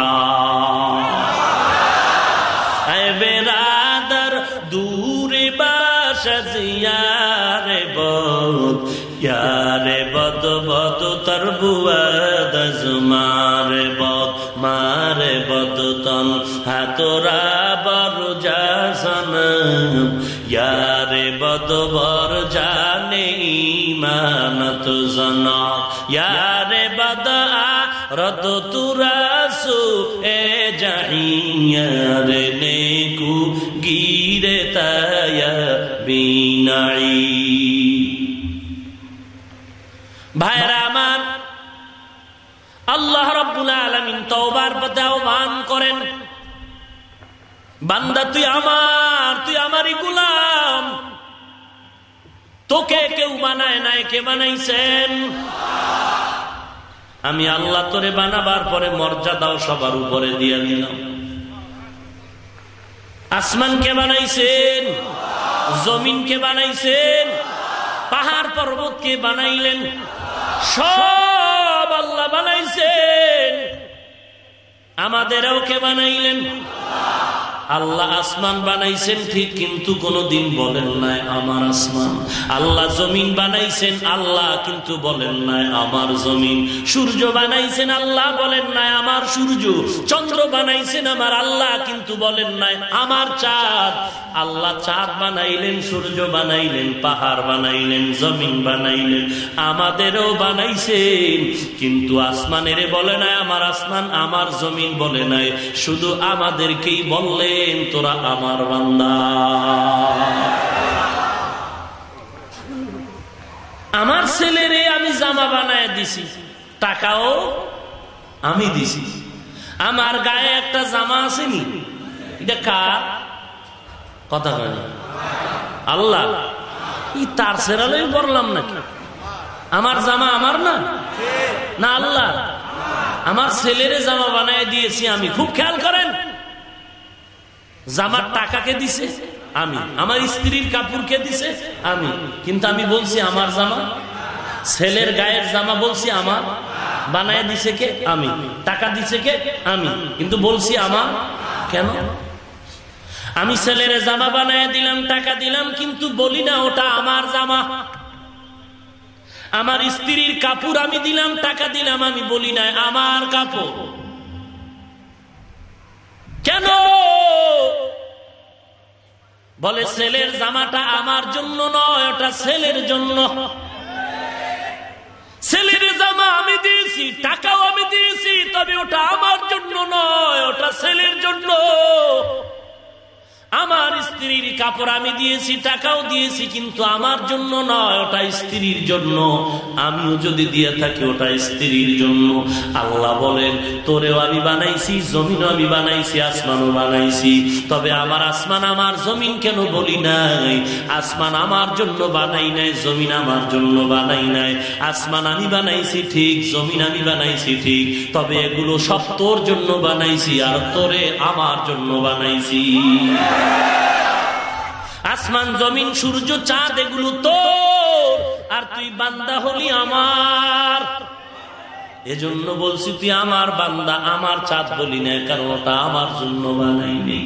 দূরে বাসা জিয়ারে বদ, ইয়ারে বদ বদ তর বুয়াদ মারে বদ মারে বদ তন, হাতরা বড় যাসন ইয়ারে বদ বর জানে ইমানত জনা। ইয়ারে বদ রদ তুরাসু এ জাহিয়ারে নেকু, গিরে তায়া বিনাই। আল্লাহ রব্বুল আলমিন তওবার করেন, বান্দা তুই আমার, তুই আমারই গুলাম। তোকে কেউ বানায় নাই, কে বানাইছেন আমি আল্লাহ তোরে বানাবার পরে মর্যাদাও সবার উপরে দিয়ে দিলাম। আসমান কে বানাইছেন? জমিন কে বানাইছেন? পাহাড় পর্বত কে বানাইলেন? সব আল্লাহ বানাইছেন। আমাদেরও কে বানাইলেন? আল্লাহ আসমান বানাইছেন, ঠিক কিন্তু কোনদিন বলেন নাই আমার আসমান। আল্লাহ জমিন বানাইছেন, আল্লাহ কিন্তু বলেন নাই আমার জমিন। সূর্য বানাইছেন, আল্লাহ বলেন নাই আমার সূর্য। চন্দ্র বানাইছেন, আমার আল্লাহ কিন্তু বলেন নাই আমার চাঁদ। আল্লাহ চাঁদ বানাইলেন, সূর্য বানাইলেন, পাহাড় বানাইলেন, জমিন বানাইলেন, আমাদেরও বানাইছেন। কিন্তু আসমানের বলে নাই, আমার আসমান, আমার জমিন বলে নাই। শুধু আমাদেরকেই বললেন তোরা আমার বান্দা। আমার ছেলেরে আমি জামা বানায় দিছি, টাকাও আমি দিছি। আমার গায়ে একটা জামা আসেনি এটা কার? কথা কয় আল্লাহ। ই তার সেরালেই বললাম নাকি? আমার জামা আমার না? না আল্লাহ। আমার ছেলেরে জামা বানায় দিয়েছি আমি। খুব খেয়াল করেন। জামার টাকাকে দিছে? আমি। আমার স্ত্রীর কাপড়কে দিছে? আমি। কিন্তু আমি বলছি, আমার জামা? ছেলের গায়ের জামা বলছি, আমার। বানায় দিছে কে? আমি। টাকা দিছে কে? আমি। কিন্তু বলছি, আমার? কেন? আমি ছেলের জামা বানায় দিলাম, টাকা দিলাম, কিন্তু বলি না, ওটা আমার জামা। আমার স্ত্রীর কাপড় আমি দিলাম, টাকা দিলাম, আমি বলি না, আমার কাপড়। কেন? বলে, ছেলের জামাটা আমার জন্য নয়, ওটা ছেলের জন্য। ছেলের জামা আমি দিয়েছি, টাকাও আমি দিয়েছি, তবে ওটা আমার জন্য নয়, ওটা ছেলের জন্য। আমার স্ত্রীর কাপড় আমি দিয়েছি, টাকাও দিয়েছি, কিন্তু আমার জন্য নয় ওটা স্ত্রীর জন্য। আমিও যদি দিয়ে থাকি, ওটা স্ত্রীর জন্য। আল্লাহ বলেন, তোরেও আমি বানাইছি, জমিনও আমি বানাইছি, আসমানও বানাইছি। তবে আমার আসমান আমার জমিন কেন বলি নাই? আসমান আমার জন্য বানাই নাই, জমিন আমার জন্য বানাই নাই। আসমান আমি বানাইছি ঠিক, জমিন আমি বানাইছি ঠিক। তবে এগুলো সব তোর জন্য বানাইছি, আর তোরে আমার জন্য বানাইছি। আসমান, জমিন, সূর্য, চাঁদ, এগুলো তোর। আর তুই বান্দা হলি আমার। এজন্য বলছি, তুই আমার বান্দা, আমার চাঁদ বলি না, কারণ ওটা আমার জন্য বানাইনি।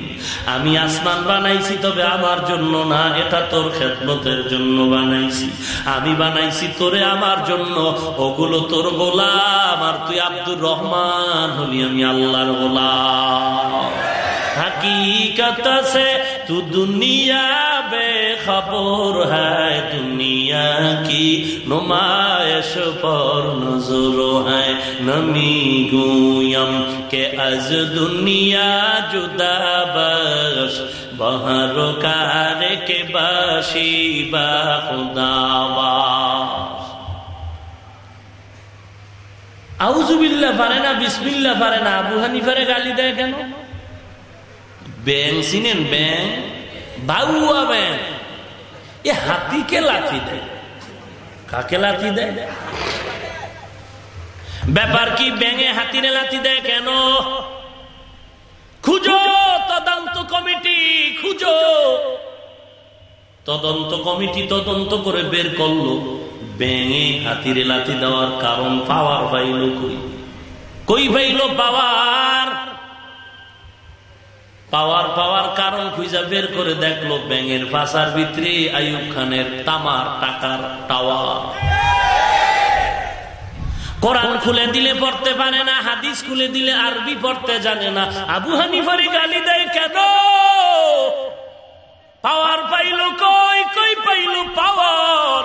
আমি আসমান বানাইছি, তবে আমার জন্য না, এটা তোর খেদমতের জন্য বানাইছি। আমি বানাইছি, তোরে আমার জন্য, ওগুলো তোর গোলাম। আর তুই আব্দুর রহমান হলি আমি আল্লাহর গোলাম। हकीकत से तू दुनिया बेखबर है दुनिया की नुमाइश पर नजर है नमी गुयम के अज दुनिया जुदा बश बहर कार के बाशी बा खुदावा আউজুবিল্লা পারে না বিসমিল্লা পারে না আবু হানিফারে গালি দেয় কেন ব্যাং চিনেন ব্যাং বাউয়া ব্যাং এ হাতিকে লাথি দেয়? কাকে লাথি দেয়? ব্যাপার কি ব্যাঙে হাতিরে লাথি দেয় কেন? খুঁজো তদন্ত কমিটি, খুঁজো। তদন্ত কমিটি তদন্ত করে বের করল। ব্যাঙে হাতিরে লাথি দেওয়ার কারণ পাওয়ার পাইল কই? কই পাইল পাওয়ার? পাওয়ার পাওয়ার কারণ খুঁজা বের করে দেখল ব্যাঙের ভাষার ভিতরে আয়ুব খানের তামার টাকার টাওয়ার। কোরআন খুলে দিলে পড়তে পারে না, হাদিস খুলে দিলে আরবি পড়তে জানে না। আবু হানিফারি গালি দেয় কেন? পাওয়ার পাইল কই কই পাইল পাওয়ার?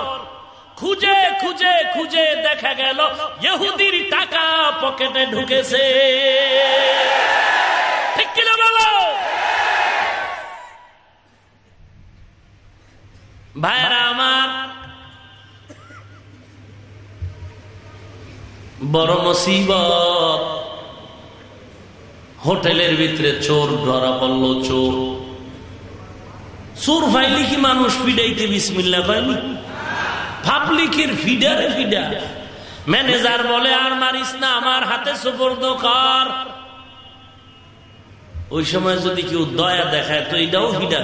খুঁজে খুঁজে খুঁজে দেখা গেল, ইহুদির টাকা পকেটে ঢুকেছে। ঠিক কিনা বলো? ভাইরা আমার, বড় মুসিবত। হোটেলের ভিতরে চোর ধরা পড়ল, চোর। চোর ফাইলি কি মানুষ ফিডাইতে বিসমিল্লা পাইনি পাবলিকের ফিডারে ফিডা। ম্যানেজার বলে, আর মারিস না, আমার হাতে সুপর্দ কর। ওই সময় যদি কেউ দয়া দেখায়, তো এটাও ফিডা।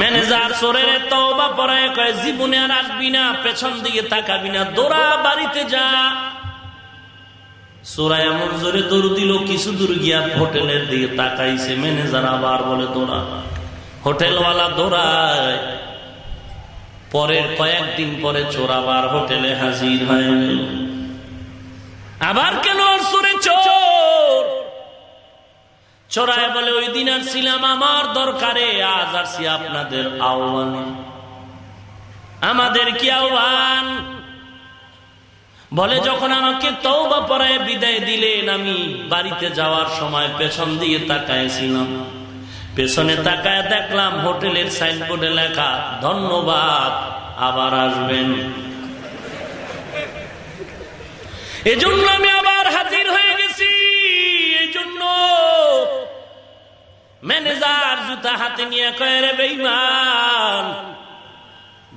ম্যানেজার চোরের তওবা পড়ায় কয়, জীবনে আর আসবি না, পেছন দিকে তাকাবি না, দৌড়া, বাড়িতে যা। এমন জোরে দৌড় দিল, কিছু দূর গিয়া হোটেলের দিকে তাকাইছে, ম্যানেজার আবার বলে হোটেলওয়ালা দৌড়ায়। পরের কয়েকদিন পরে চোর আবার হোটেলে হাজির হয়ে আবার কেন সুরে চোর? চোরায় বলে, ওই দিন আর ছিলাম আমার দরকারে, আজ আসছি আপনাদের আহ্বানে। আমাদের কি আহ্বান? বলে, যখন আমাকে তৌবা পরায় বিদায় দিলেন, আমি বাড়িতে যাওয়ার সময় পেছন দিয়ে তাকাইছিলাম। পেছনে তাকায় দেখলাম হোটেলের সাইনবোর্ডে লেখা, ধন্যবাদ, আবার আসবেন। এজন্য আমি আবার হাজির হয়ে গেছি। ম্যানেজার জুতা হাতে নিয়ে কয়ে রে, বেইমান,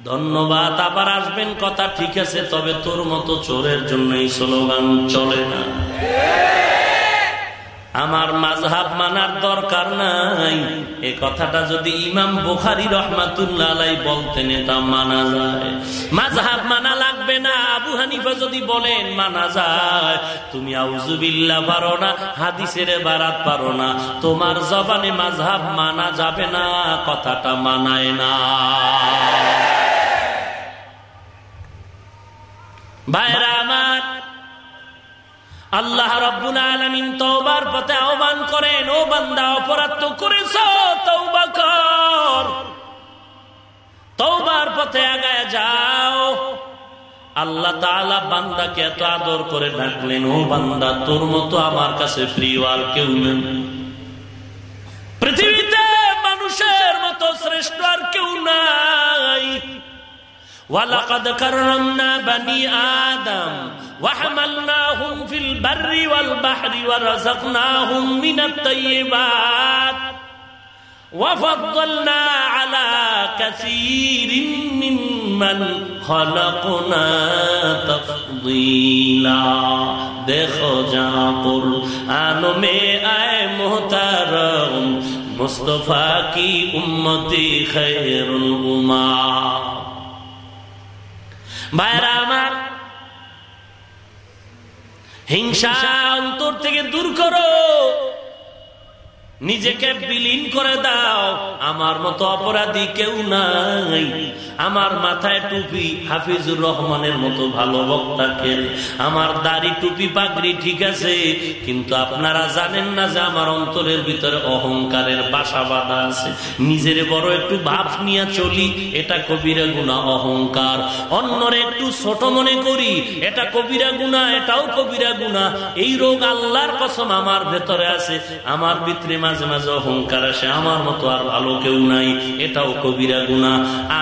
ধন্যবাদ, আবার আসবেন, কথা ঠিক আছে, তবে তোর মতো চোরের জন্য এই স্লোগান চলে না। আমার মাঝহাব মানার দরকার নাই। এ কথাটা যদি ইমাম বুখারি রহমাতুল্লাহ বলতেন, এটা মানা যায়। মাঝহাব মানা লাগবে না। আবু হানিফা যদি বলেন, মানা যায়। তুমি আউজুবিল্লা পারো না, হাদিসের বারাত পারো না। তোমার জবানে মাঝহাব মানা যাবে না, কথাটা মানায় না। ভাইরা আমার আল্লাহ রব্বুল আলমিন তওবার পথে আহ্বান করেন, ও বান্দা, অপরাধ তো করেছ তৌবা কর। তৌবার পথে আগায় যাও। আল্লাহ তাআলা বান্দাকে এত আদর করে ডাকলেন, ও বান্দা, তোর মতো আমার কাছে প্রিয় কেউ নেই। পৃথিবীতে মানুষের মতো শ্রেষ্ঠ আর কেউ নাই। ولقد كرمنا بني آدم وحملناهم في البر والبحر ورزقناهم من الطيبات وفضلنا على كثير ممن خلقنا تفضيلا دیکھو جا قرآن میں آئے محترم مصطفیٰ کی امتی خیر الامہ ভাইরা আমার হিংসা অন্তর থেকে দূর করো। নিজেকে বিলীন করে দাও। আমার মতো অপরাধী কেউ নাই। আমার মাথায় টুপি হাফিজুর রহমানের মতো ভালো বক্তাকে আমার দাড়ি, টুপি, পাগড়ি ঠিক আছে, কিন্তু আপনারা জানেন না যে আমার অন্তরের ভিতরে অহংকারের বাসা বাঁধা আছে। নিজের বড় একটু ভাব নিয়ে চলি, এটা কবিরা গুণা অহংকার। অন্যরে একটু ছোট মনে করি, এটা কবিরা গুণা এটাও কবিরা গুণা এই রোগ আল্লাহর কসম আমার ভেতরে আছে, আমার ভিতরে মাঝে মাঝে অহংকার আসে। আমার মতো আর ভালো কেউ নাই, এটাও কবিরা গুণা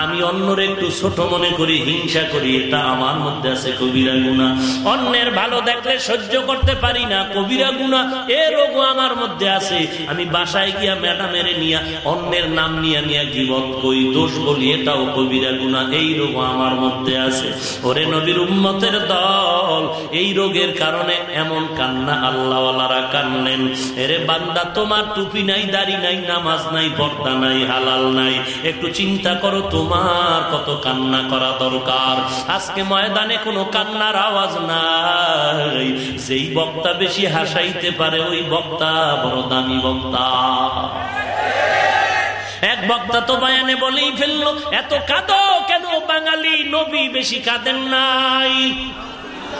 আমি অন্যর একটু ছোট মনে করি, হিংসা করি, এটা আমার মধ্যে আছে কবিরা গুণা অন্যের ভালো দেখলে সহ্য করতে পারি না, কবিরা গুণা এ রোগও আমার মধ্যে আছে। আমি বাসায় গিয়া ম্যাডামের নিয়া, অন্যের নাম নিয়ে নিয়ে গিবত কই দোষ বলি, এটাও কবিরা গুণা এই রোগ আমার মধ্যে আছে। ওরে নবীর উম্মতের দল, এই রোগের কারণে এমন কান্না আল্লাহওয়ালারা কানলেন। এরে বান্দা, তোমার টুপি নাই, দাড়ি নাই, নামাজ নাই, পর্দা নাই, হালাল নাই। একটু চিন্তা করো, তোমার কত কান্না করা দরকার। আজকে ময়দানে কোনো কান্নার আওয়াজ নাই। যেই বক্তা বেশি হাসাইতে পারে, ওই বক্তা বড় দামি বক্তা। এক বক্তা তো বায়ানে বলেই ফেলল, এত কাঁদো কেন বাঙালি? নবী বেশি কাঁদেন নাই।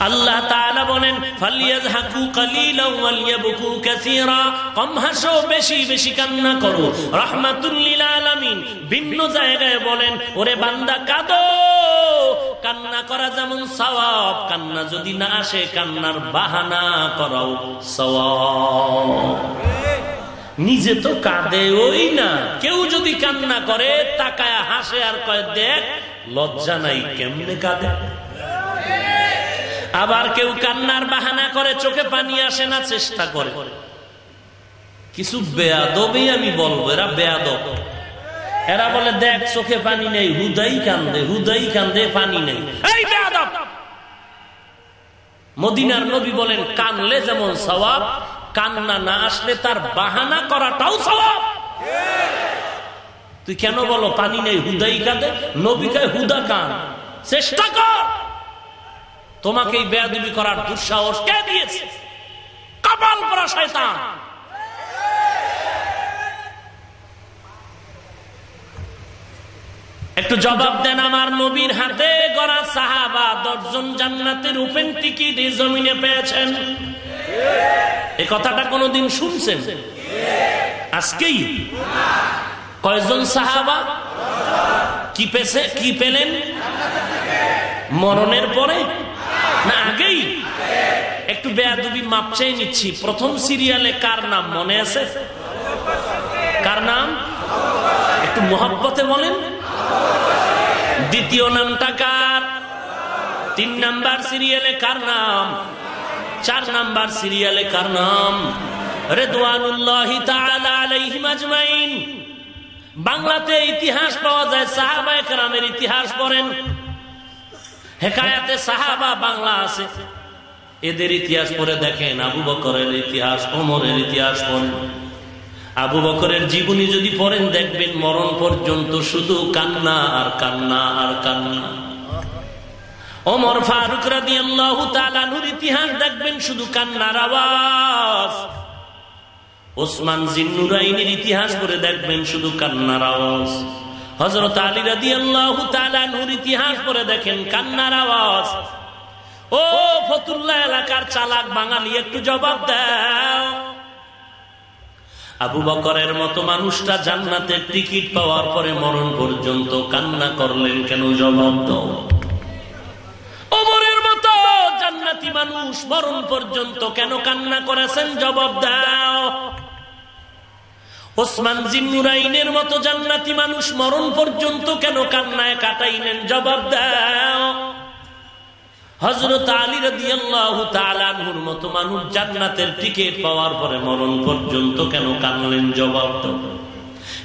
আল্লাহ তাআলা বলেন কাসীরা। কম হাসো, বেশি বেশি কান্না করো। রাহমাতুল লিল আলামিন ভিন্ন জায়গায় বলেন, ওরে বান্দা, কাঁদো। কান্না করা যেমন সওয়াব, কান্না যদি না আসে, কান্নার বাহানা করাও সওয়াব। নিজে তো কাঁদে ওই না। কেউ যদি কান্না করে, তাকায় হাসে আর কয়, দেখ, লজ্জা নাই, কেমনে কাঁদে? আবার কেউ কান্নার বাহানা করে, চোখে পানি আসে না, চেষ্টা করে। কিছু বেয়াদবই আমি বলব, এরা বেয়াদব। এরা বলে, দেখ, চোখে পানি নেই, হুদাই কান্দে হুদাই কান্দে, পানি নেই। বেয়াদব! মদিনার নবী বলেন, কানলে যেমন সবাব কান্না না আসলে তার বাহানা করাটাও সবাব তুই কেন বলো, পানি নেই, হুদাই কাঁদে? নবীকায় হুদা কান, চেষ্টা কর। তোমাকে বেয়াদুবি করার দুঃসাহস কে দিয়েছে? কপাল করা শয়তান। একটু জবাব দেন আমার নবীর হাতে গড়া সাহাবা, দশজন জান্নাতের ওপেন টিকিট এই জমিনে পেয়েছেন। এ কথাটা কোনদিন শুনছেন? আজকেই? কয়জন সাহাবা? কি পেছে কি পেলেন? মরণের পরে? একটু বেয়াদুবি মাপ চেয়ে নিচ্ছি। প্রথম সিরিয়ালে কার নাম মনে আছে? কার নাম? একটু মহাব্বতে বলেন। দ্বিতীয় নামটা কার? তিন নাম্বার সিরিয়ালে কার নাম? চার নাম্বার সিরিয়ালে কার নাম? রেদওয়ানুল্লাহ বাংলাতে ইতিহাস পাওয়া যায় সাহাবায়ে কেরামের ইতিহাস পড়েন। হেকায়াতে সাহাবা বাংলা আছে। এদের ইতিহাস পরে দেখেন, আবু বকরের ইতিহাস অমরের ইতিহাস পড়েন। আবু বকরের জীবনী যদি পড়েন, দেখবেন মরণ পর্যন্ত শুধু কান্না আর কান্না আর কান্না। ওমর ফারুক রাদি আল্লাহ তালানুর ইতিহাস দেখবেন, শুধু কান্নার আওয়াজ। ওসমান জিন্নুরাইনের ইতিহাস পড়ে দেখবেন, শুধু কান্নার আওয়াজ। হজরত আলী রাদি আল্লাহ তালানুর ইতিহাস পড়ে দেখেন, কান্নার আওয়াজ। ও ফতুল্লাহ এলাকার চালাক বাঙালি, একটু জবাব দাও। আবু বকরের মতো মানুষটা জান্নাতের টিকিট পাওয়ার পরে মরণ পর্যন্ত কান্না করলেন, কেন জবাব দাও? অমরের মতো জান্নাতি মানুষ মরণ পর্যন্ত কেন কান্না করেছেন, জবাব দাও। ওসমান জিন্নুরাইনের মতো জান্নাতি মানুষ মরণ পর্যন্ত কেন কান্নায় কাটাইলেন, জবাব দাও। হজরত আলী রাদিয়াল্লাহু তাআলার মতো মানুষ জান্নাতের টিকিট পাওয়ার পরে মরণ পর্যন্ত কেন কানলেন জবাব দাও।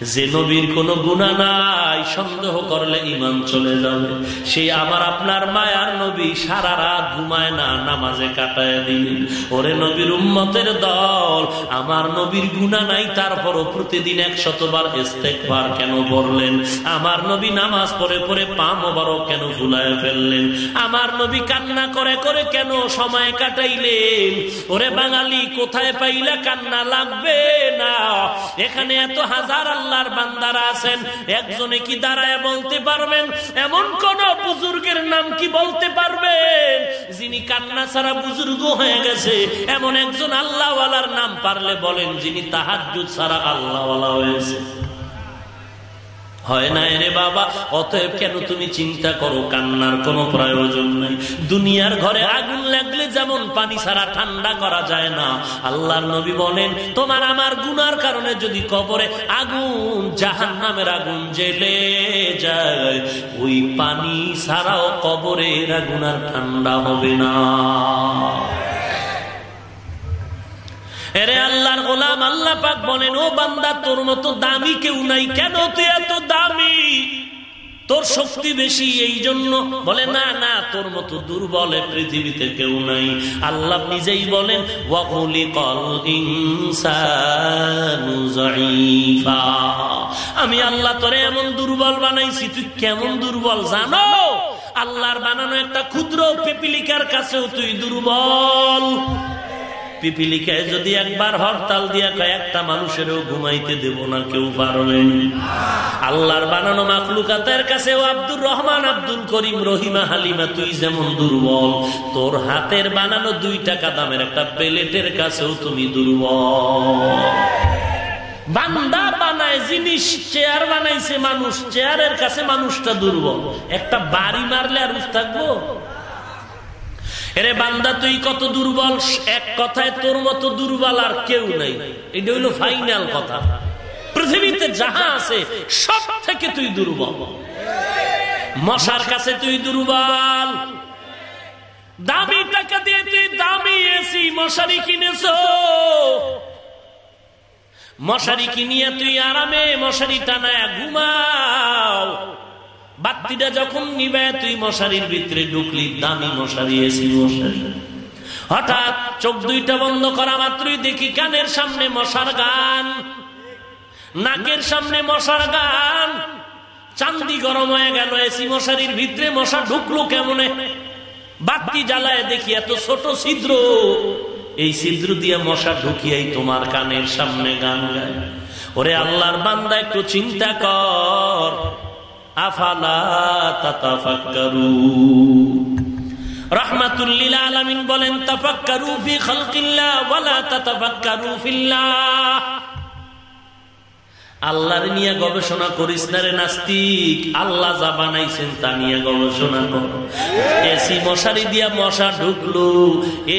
যে নবীর কোনো গুণা নাই, সন্দেহ করলে ইমান চলে যাবে। সে আমার আপনার মায়ার নবী সারা রাত ঘুমায় না, নামাজে কাটায় দিলেন ওরে নবীর উম্মতের দল, আমার নবীর গুণা নাই, তারপরও প্রতিদিন একশতবার ইস্তেকবার কেন বললেন আমার নবী নামাজ পড়ে পড়ে পা মোবারক কেন ভুলায় ফেললেন? আমার নবী কান্না করে করে কেন সময় কাটাইলেন? ওরে বাঙালি, কোথায় পাইলে কান্না? লাগবে না। এখানে এত হাজার আল্লাহর বান্দারা আছেন, একজনে কি দাঁড়ায় বলতে পারবেন? এমন কোন বুজুর্গের নাম কি বলতে পারবেন? যিনি কান্না ছাড়া বুজুর্গ হয়ে গেছে, এমন একজন আল্লাহওয়ালার নাম পারলে বলেন, যিনি তাহাজুদ ছাড়া আল্লাহওয়ালা হয়েছে। হয় না রে বাবা? অতএব কেন তুমি চিন্তা করো? কান্নার কোনো প্রয়োজন নাই। দুনিয়ার ঘরে আগুন লাগলে যেমন পানি ছাড়া ঠান্ডা করা যায় না। আল্লাহর নবী বলেন, তোমার আমার গুনার কারণে যদি কবরে আগুন জাহান নামের আগুন জেলে যায়, ওই পানি ছাড়াও কবরের আগুন আর ঠান্ডা হবে না। এরে আল্লাহর গোলাম, আল্লাহ পাক বলেন, ও বান্দা, তোর মতো দামি কেউ নাই। কেন তুই এত দামি? তোর শক্তি বেশি এই জন্য বলে, না না, তোর মতো দুর্বলে পৃথিবীতে কেউ নাই। আল্লাহ নিজেই বলেন আমি আল্লাহ তোরে এমন দুর্বল বানাইছি, তুই কেমন দুর্বল জানো? আল্লাহর বানানো একটা ক্ষুদ্র পিপিলিকার কাছেও তুই দুর্বল। পিপিলিকায় যদি একবার হরতাল দিয়া কয়েকটা মানুষেরও ঘুমাইতে দেব না, কেউ পারবেন আল্লাহর বানানো মাকলুকাতের কাছেও আব্দুর রহমান, আব্দুল করিম, রহিমা, হালিমা, তুই যেমন দুর্বল, তোর হাতের বানানো দুই টাকা দামের একটা প্লেটের কাছেও তুমি দুর্বল। বান্দা বানায় জিনিস, চেয়ার বানাইছে মানুষ, চেয়ারের কাছে মানুষটা দুর্বল। একটা বাড়ি মারলে আর থাকব? এরে বান্দা, তুই কত দুর্বল? এক কথায় তোর মতো দুর্বল আর কেউ নাই। এটা হইল ফাইনাল কথা। পৃথিবীতে যাহা আছে, সব থেকে তুই দুর্বল। মশার কাছে তুই দুর্বল। দামি টাকা দিয়ে তুই দামি এসি মশারি কিনেছ। মশারি কিনিয়া তুই আরামে মশারি টানায় ঘুমাও। বাত্তিটা যখন নিবে, তুই মশারির ভিতরে ঢুকলি, দামি মশারি, এসি মশারি। হঠাৎ চোখ দুইটা বন্ধ করা মাত্রই দেখি কানের সামনে মশার গান, নাকের সামনে মশার গান। চান্দি গরম হয়ে গেল, এসি মশারির ভিতরে মশা ঢুকলো কেমনে? বাতি জ্বালায় দেখি এত ছোট ছিদ্র। এই ছিদ্র দিয়ে মশা ঢুকিয়াই তোমার কানের সামনে গান গায়। ওরে আল্লাহর বান্দা, একটু চিন্তা কর। আফালা রাহমাতুল্লিল আলামিন বলেন তাফাক্কারু ফি খালকিল্লাহ ওয়ালা তাতাফাক্কারু ফিল্লাহ। আল্লাহর নিয়ে গবেষণা করিস না রে নাস্তিক। আল্লাহ যা বানাইছেন তা নিয়ে গবেষণা কর। এসি মশারি দিয়া মশা ঢুকলো।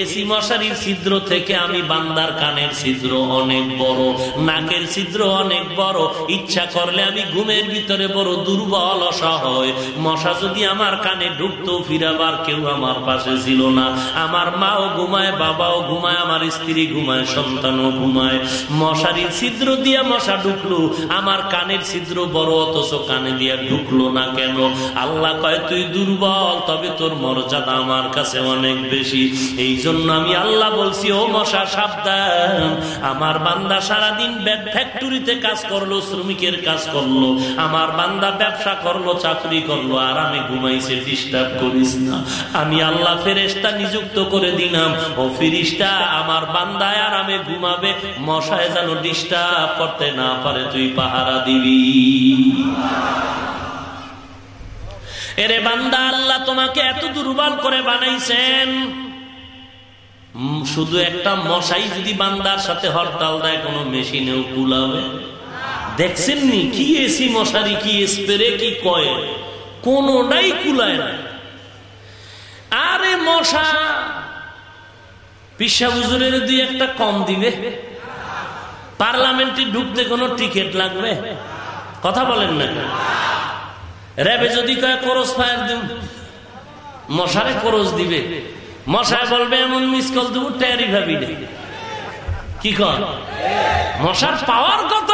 এসি মশারির ছিদ্র থেকে আমি বান্দার কানের ছিদ্র অনেক বড়, নাকের ছিদ্র অনেক বড়। ইচ্ছা করলে আমি ঘুমের ভিতরে বড় দুর্বল অসহায় মশা যদি আমার কানে ঢুকতো, ফিরাবার কেউ আমার পাশে ছিল না। আমার মাও ঘুমায়, বাবাও ঘুমায়, আমার স্ত্রী ঘুমায়, সন্তানও ঘুমায়। মশারির ছিদ্র দিয়া মশা ঢুকলো। আমার কানের ছিদ্র বড়, অথচ কানে দিয়া ঢুকলো না কেন? আল্লাহ কয়, তুই দুর্বল, তবে তোর মর্যাদা আমার কাছে অনেক বেশি। এই জন্য আমি আল্লাহ বলছি, ও মশা, সাবধান। আমার বান্দা সারাদিন ফ্যাক্টরিতে কাজ করল, শ্রমিকের কাজ করল। আমার বান্দা ব্যবসা করল, চাকরি করল। আর আমি ঘুমাইছে ডিস্টার্ব করিস না। আমি আল্লাহ ফেরেস্তা নিযুক্ত করে দিলাম। ও ফিরিস্তা আমার বান্দায় আর আমি ঘুমাবে, মশায় যেন ডিস্টার্ব করতে না পারে। তুই তুই পাহারা দিবি। এরে বান্দা, আল্লাহ তোমাকে এত দুর্বল করে বানাইছেন। শুধু একটা মশাই যদি বান্দার সাথে হরতাল দেয়, কোনো মেশিনেও কুলাবে? দেখছেন নি? কি এসি মশারি, কি স্প্রে কি কয়ে? কোনটাই কুলায় না। আরে মশা, পিসা বুজুরের দুই একটা কম দিবে। পার্লামেন্টে ঢুকতে কোনো টিকিট লাগবে? কথা বলেন না র্যাবে যদি কয়, করস ফায়ার দিন মশারে করস দিবে। মশায় বলবে, এমন মিস কল দেবো, ট্যারি ভাবি কি কর মশার পাওয়ার কত?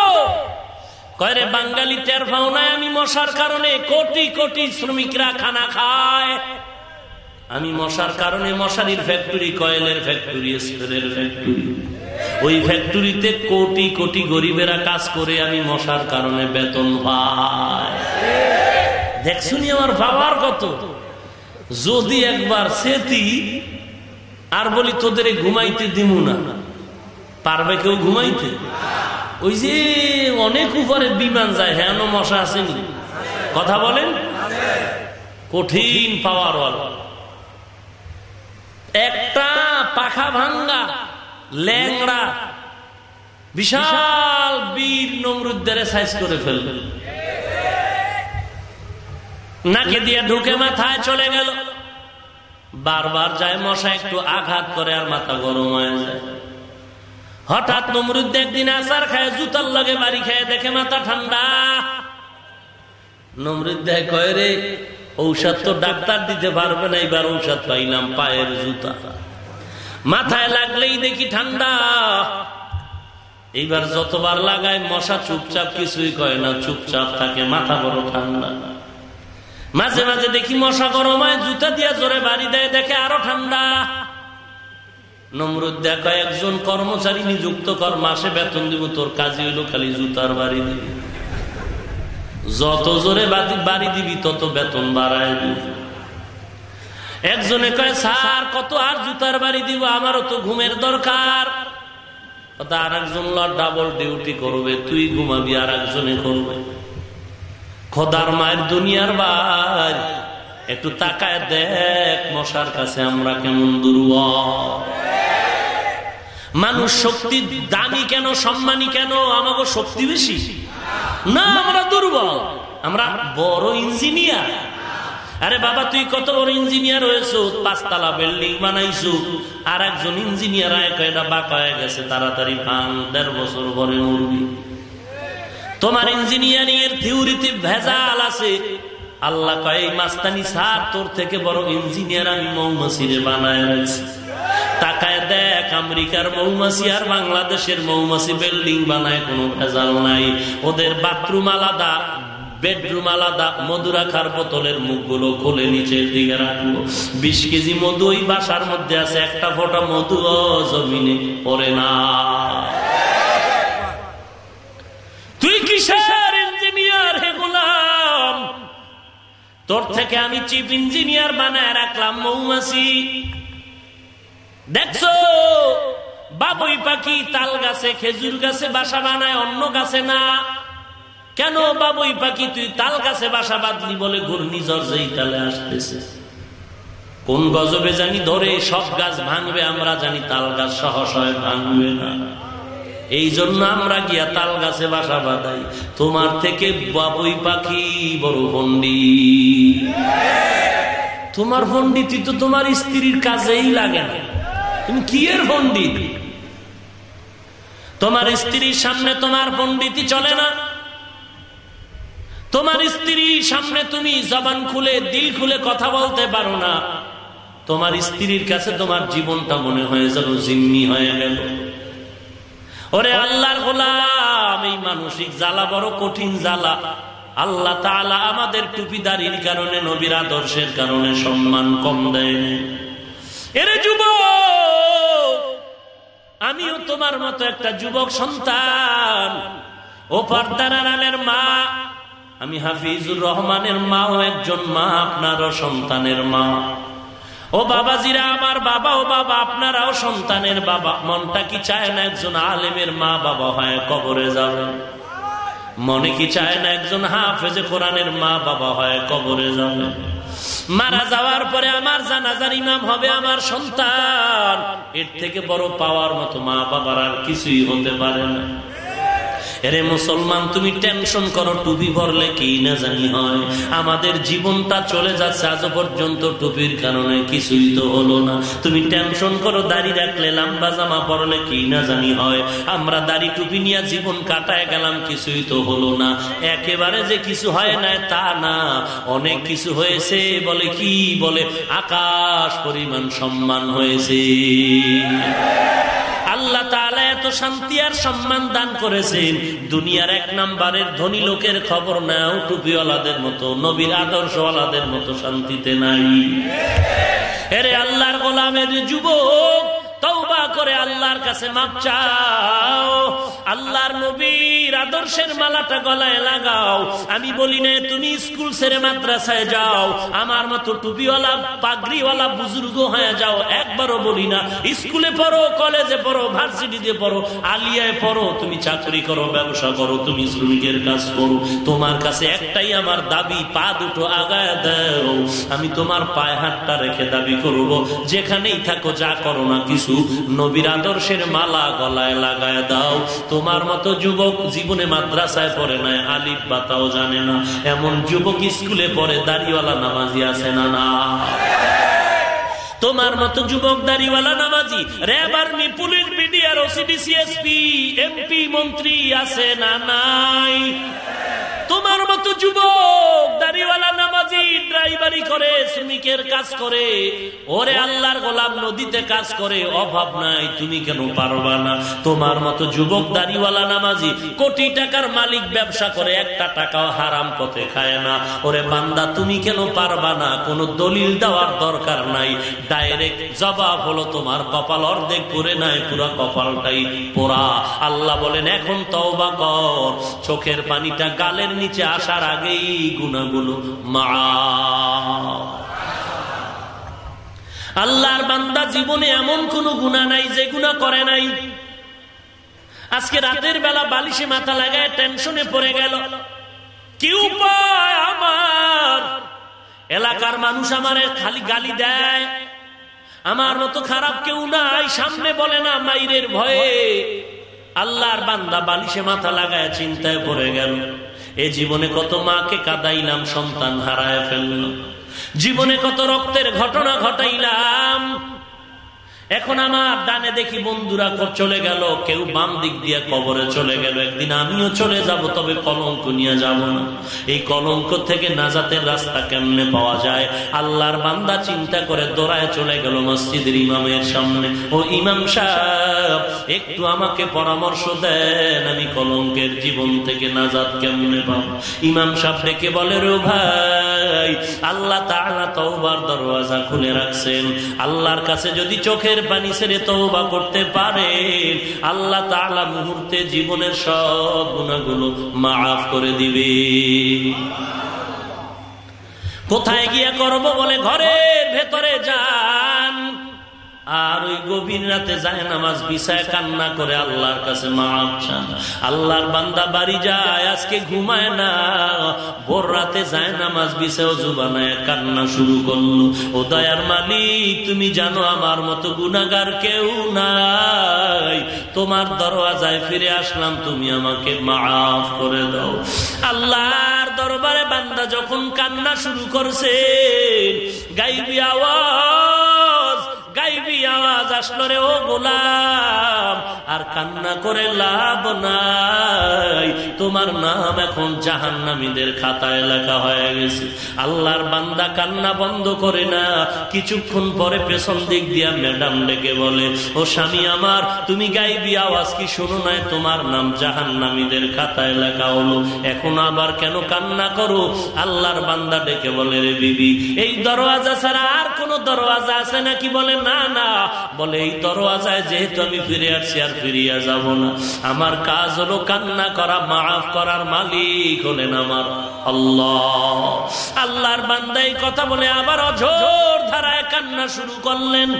কয়রে বাঙালি টের পাও নাই আমি মশার কারণে? কোটি কোটি শ্রমিকরা খানা খায়। আমি মশার কারণে মশারির ফ্যাক্টরি কয়েলের ফ্যাক্টরি স্প্রের ফ্যাক্টরি ওই ফ্যাক্টরিতে কোটি কোটি গরিবেরা কাজ করে আমি মশার কারণে বেতন পাই। দেখছুনি আমার বাবার কত। যদি একবার সেতি, আর বলি তোদের ঘুমাইতে দিমু না। পারবে কেউ ঘুমাইতে? ওই যে অনেক উপরে বিমান যায় হ্যাঁ মশা আসেনি? কথা বলেন। কঠিন পাওয়ার একটা পাখা ভাঙ্গা। ল্যাংড়া বিশাল বীর নমরুদ্দের সাইজ করে ফেলবে নাকে দিয়ে ঢুকে মাথায় চলে গেল। বারবার যায় মশা একটু আঘাত করে আর মাথা গরম হয়ে যায়। হঠাৎ নমরুদ একদিন আসার খায়, জুতার লগে বাড়ি খায় দেখে মাথা ঠান্ডা। নমরুদ কয় রে, ঔষধ তো ডাক্তার দিতে পারবে না এবার ঔষধ পাইলাম পায়ের জুতা। মাথায় লাগলেই দেখি ঠান্ডা। এইবার যতবার লাগায় মশা চুপচাপ কিছুই কয় না, চুপচাপ থাকে, মাথা বড় ঠান্ডা। মাঝে মাঝে দেখি মশা গরমায় জুতা দিয়ে জোরে বাড়ি দেয়, দেখে আরও ঠান্ডা। নমরুদ দেখা, একজন কর্মচারী নিযুক্ত কর, মাসে বেতন দিব, তোর কাজে হইল খালি জুতার বাড়ি দিবি। যত জোরে বাড়ি দিবি, তত বেতন বাড়ায় দিবি। একজনে কয়, স্যার, কত আর জুতার বাড়ি দিব? আমারও তো ঘুমের দরকার। আর একজন ডাবল ডিউটি করবে, তুই ঘুমাবি আর একজনে করবে। খোদার মায়ের দুনিয়ার বার একটু তাকায় দেখ, মশার কাছে আমরা কেমন দুর্বল। মানুষ শক্তি দামি কেন, সম্মানী কেন? আমাকে শক্তি বেশি। না, আমরা দুর্বল। আমরা বড় ইঞ্জিনিয়ার। আরে বাবা, তুই কত বড় ইঞ্জিনিয়ার হয়েছ? পাঁচতলা বিল্ডিং বানাইছো। আর একজন ইঞ্জিনিয়ার এটা বাঁকা হয়ে গেছে, তাড়াতাড়ি ভাঙ, দেড় বছর পরে মরবি। তোমার ইঞ্জিনিয়ারিং এর থিওরিতে ভেজাল আছে। আল্লাহ কয় মাস্তানি সার তোর থেকে বড় ইঞ্জিনিয়ার আমি মৌমাছিরে বানায় রাখছি। তাকায় দেখ, আমেরিকার মৌমাছি আর বাংলাদেশের মৌমাছি বিল্ডিং বানায়, কোনো ভেজাল নাই। ওদের বাথরুম আলাদা বেডরুম আলাদা, মধু রাখার বোতলের মুখগুলো খুলে নিচের দিকে রাখব। বিশ কেজি মধু ওই বাসার মধ্যে আছে, একটা ফোটা মধু জমিনে পড়ে না। তুই কিসের ইঞ্জিনিয়ার হে গোলাম? তোর থেকে আমি চিফ ইঞ্জিনিয়ার বানায় রাখলাম মৌমাছি। দেখছ? বাবুই পাখি তাল গাছে, খেজুর গাছে বাসা বানায় অন্য গাছে না। কেন বাবুই পাখি তুই তাল গাছে বাসা বাঁধলি বলে ঘূর্ণিঝড় যেই তালে আসতেছে? কোন গজবে জানি ধরে সব গাছ ভাঙবে, আমরা জানি তাল গাছ সহসয় ভাঙবে না। এই জন্য আমরা গিয়া তাল গাছে বাসা বাঁধাই। তোমার থেকে বাবুই পাখি বড় পন্ডি তোমার পন্ডিতি তো তোমার স্ত্রীর কাজেই লাগে না। তুমি কি এর পন্ডিত তোমার স্ত্রীর সামনে তোমার পন্ডিতি চলে না। তোমার স্ত্রীর সামনে তুমি জবান খুলে, দিল খুলে কথা বলতে পারো না। তোমার স্ত্রীর কাছে তোমার জীবনটা মনে হয়ে যেন জিম্মি হয়ে গেল। ওরে আল্লাহর গোলাম, এই মানসিক জ্বালা বড় কঠিন জ্বালা। আল্লাহ তালা আমাদের টুপিদারির কারণে, নবীর আদর্শের কারণে সম্মান কম দেয় এরে যুব আমিও তোমার মতো একটা যুবক সন্তান। ও পর্দার মা আমি হাফিজুর রহমানের মাও একজন মা, আপনারও সন্তানের মা। ও বাবাজিরা, আমার বাবা ও বাবা, আপনারাও সন্তানের বাবা। মনটা কি চায় না একজন আলেমের মা বাবা হয় কবরে যাবে? মনে কি চায় না একজন হাফেজে কোরআনের মা বাবা হয় কবরে যাবে? মারা যাওয়ার পরে আমার জানাজার ইমাম হবে আমার সন্তান। এর থেকে বড় পাওয়ার মতো মা বাবার আর কিছুই হতে পারে না। এরে মুসলমান, তুমি টেনশন করো, টুপি ভরলে কি না জানি হয়। আমাদের জীবনটা চলে যাচ্ছে আজ পর্যন্ত টুপির কারণে কিছুই তো হলো না। তুমি টেনশন করো, দাড়ি রাখলে, লাম্বা জামা পরলে কি না জানি হয়। আমরা দাড়ি, টুপি নিয়ে জীবন কাটায় গেলাম, কিছুই তো হলো না। একেবারে যে কিছু হয় না, তা না। অনেক কিছু হয়েছে, বলে কি বলে? আকাশ পরিমাণ সম্মান হয়েছে। আল্লাহ তাআলা এত শান্তি আর সম্মান দান করেছেন দুনিয়ার এক নাম্বারের ধনী লোকের খবর নাও, টুপিওয়ালাদের মতো, নবীর আদর্শওয়ালাদের মতো শান্তিতে নাই। এরে আল্লাহর গোলামের যুবক তৌবা করে আল্লাহর কাছে মাপ চাও। আল্লাহর নবীর আদর্শের মালাটা গলায় লাগাও। আমি বলি না, তুমি স্কুল ছেড়ে মাদ্রাসায় যাও। আমার মতো টুপিওয়ালা, পাগড়িওয়ালা বুজুর্গ হয়ে যাও। একবারও বলি না, স্কুলে পড়ো, কলেজে পড়ো, ভার্সিটিতে পড়ো, আলিয়ায় পড়ো, তুমি চাকরি করো, ব্যবসা করো, তুমি শ্রমিকের কাজ করো। তোমার কাছে একটাই আমার দাবি, পা দুটো আগায় দাও। আমি তোমার পায়ে হাতটা রেখে দাবি করব, যেখানেই থাকো, যা করো না কিছু, নবীর আদর্শের মালা গলায় লাগায় দাও। তোমার মতো যুবক জীবনে মাদ্রাসায় পড়ে নাই, আলিফ বাতাও জানে না। এমন যুবক স্কুলে পড়ে, দাড়িওয়ালা নামাজি আছে না না? তোমার মতো যুবক দাড়িওয়ালা নামাজি, RAB army, police, BDR OCD CSP MP, মন্ত্রী আছে না নাই? তোমার মতো যুবক, দাড়িওয়ালা নামাজি, ড্রাইভারি করে, শ্রমিকের কাজ করে। ওরে আল্লাহর গোলাম, নদীতে কাজ করে, অভাব নাই, তুমি কেন পারবা না? তোমার মতো যুবক, দাড়িওয়ালা নামাজি, কোটি টাকার মালিক ব্যবসা করে, একটা টাকাও হারাম পথে খায় না। ওরে বান্দা, তুমি কেন পারবা না? কোনো দলিল দেওয়ার দরকার নাই। ডাইরেক্ট জবাব হলো তোমার কপাল অর্ধেক করে নাই, পুরো কপালটাই পোড়া। আল্লাহ বলেন, এখন তওবা কর। চোখের পানিটা গালের নিচে আসার আগেই গুণাগুলো মা আল্লাহর বান্দা জীবনে এমন কোন গুণা নাই যে গুণা করে নাই। আজকে রাতের বেলা বালিশে মাথা লাগায় টেনশনে পড়ে গেল। কি উপায় আমার। এলাকার মানুষ আমারে খালি গালি দেয়। আমার মতো খারাপ কেউ নাই, সামনে বলে না মাইরের ভয়ে। আল্লাহর বান্দা বালিশে মাথা লাগায় চিন্তায় পড়ে গেল। এ জীবনে কত মাকে কাদাইলাম, সন্তান হারায় ফেলল। জীবনে কত রক্তের ঘটনা ঘটাইলাম। এখন আমার ডানে দেখি বন্ধুরা চলে গেল, কেউ বাম দিক দিয়ে কবরে চলে গেল। একদিন আমিও চলে যাব, তবে কলঙ্ক নিয়ে যাব না। এই কলঙ্ক থেকে নাজাতের রাস্তা কেমনে পাওয়া যায়? আল্লাহর বান্দা চিন্তা করে দৌড়ায় চলে গেল মসজিদের ইমামের সামনে। ও ইমাম সাহেব, একটু আমাকে পরামর্শ দেন, আমি কলঙ্কের জীবন থেকে নাজাত কেমনে পাব? ইমাম সাহেব ডেকে বলে, রে ভাই, আল্লাহ তাআলা তওবার দরওয়াজা খুলে রাখছেন। আল্লাহর কাছে যদি চোখের পানি ছেড়ে তওবা করতে পারে, আল্লাহ তাআলা মুহূর্তে জীবনের সব গুণাগুলো মাফ করে দিবে। কোথায় গিয়া করব বলে ঘরের ভেতরে যান আর ওই গভীর রাতে যায় নামাজ বিছায় কান্না করে আল্লাহর কাছে আল্লাহর বান্দা বাড়ি যায়, আজকে ঘুমায় না। ভোর রাতে যায় নামাজ বিছায় জুবানায় কান্না শুরু করল। ও দয়ার মালিক, তুমি জানো আমার মতো গুনাগার কেউ নাই। তোমার দরওয়াজায় ফিরে আসলাম, তুমি আমাকে মাফ করে দাও। আল্লাহর দরবারে বান্দা যখন কান্না শুরু করছে, গাইবি আওয়াজ গাইবি আওয়াজ আসলো রে ও গোলাম। আর কান্না করে লাভ নাই। তোমার নাম এখন জাহান নামীদের খাতায় লেখা হয়ে গেছে। আল্লাহর বান্দা কান্না বন্ধ করে না। কিছুক্ষণ পরে পেছন দিক দিয়া ম্যাডাম ডেকে বলে, ও স্বামী আমার, তুমি গাইবি আওয়াজ কি শোনো নাই? তোমার নাম জাহান নামীদের খাতায় লেখা হলো। এখন আবার কেন কান্না করো? আল্লাহর বান্দা ডেকে বলে, রে বিবি, এই দরওয়াজা ছাড়া আর কোন দরওয়াজা আছে নাকি? বলে না না। বলে, এই দরওয়াজায় যেহেতু আমি ফিরে আসছি, আর ফিরিয়া যাব না। আমার কাজ হলো কান্না করা, মাফ করার মালিক হলেন আমার আল্লাহ। আল্লাহর বান্দাই কথা বলে আবার অঝোর ধারায় কান্না শুরু করলেন।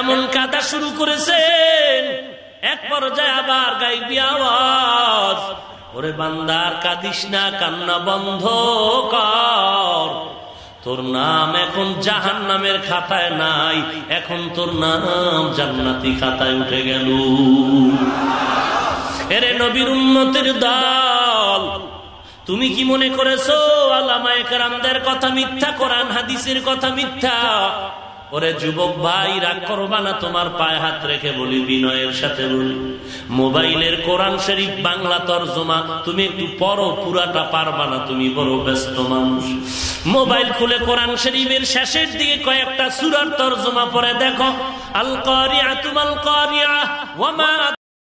এমন কাদা শুরু করেছেন। এক পর্যায়ে আবার গাইবি আওয়াজ, ওরে বান্দার কাদিস না, কান্না বন্ধ কর। তোর নাম এখন জাহান নামের খাতায় নাই, এখন তোর নাম জান্নাতি খাতায় উঠে গেল। এরে নবীর উন্নতির দল, তুমি কি মনে করেছ আল্লামায়করামদের কথা মিথ্যা, কোরআন, হাদিসের কথা মিথ্যা? ওরে যুবক ভাই, রাগ করবা না, তোমার পায়ে হাত রেখে বলি, বিনয়ের সাথে বলি। মোবাইলের কোরআন শরীফ বাংলা তর্জমা, তুমি একটু পড়ো, পুরাটা পারবা না, তুমি বড় ব্যস্ত মানুষ। মোবাইল খুলে কোরআন শরীফের শেষের দিকে কয়েকটা সুরার তর্জমা পরে দেখো। আল করিয়া তুমাল কারিয়া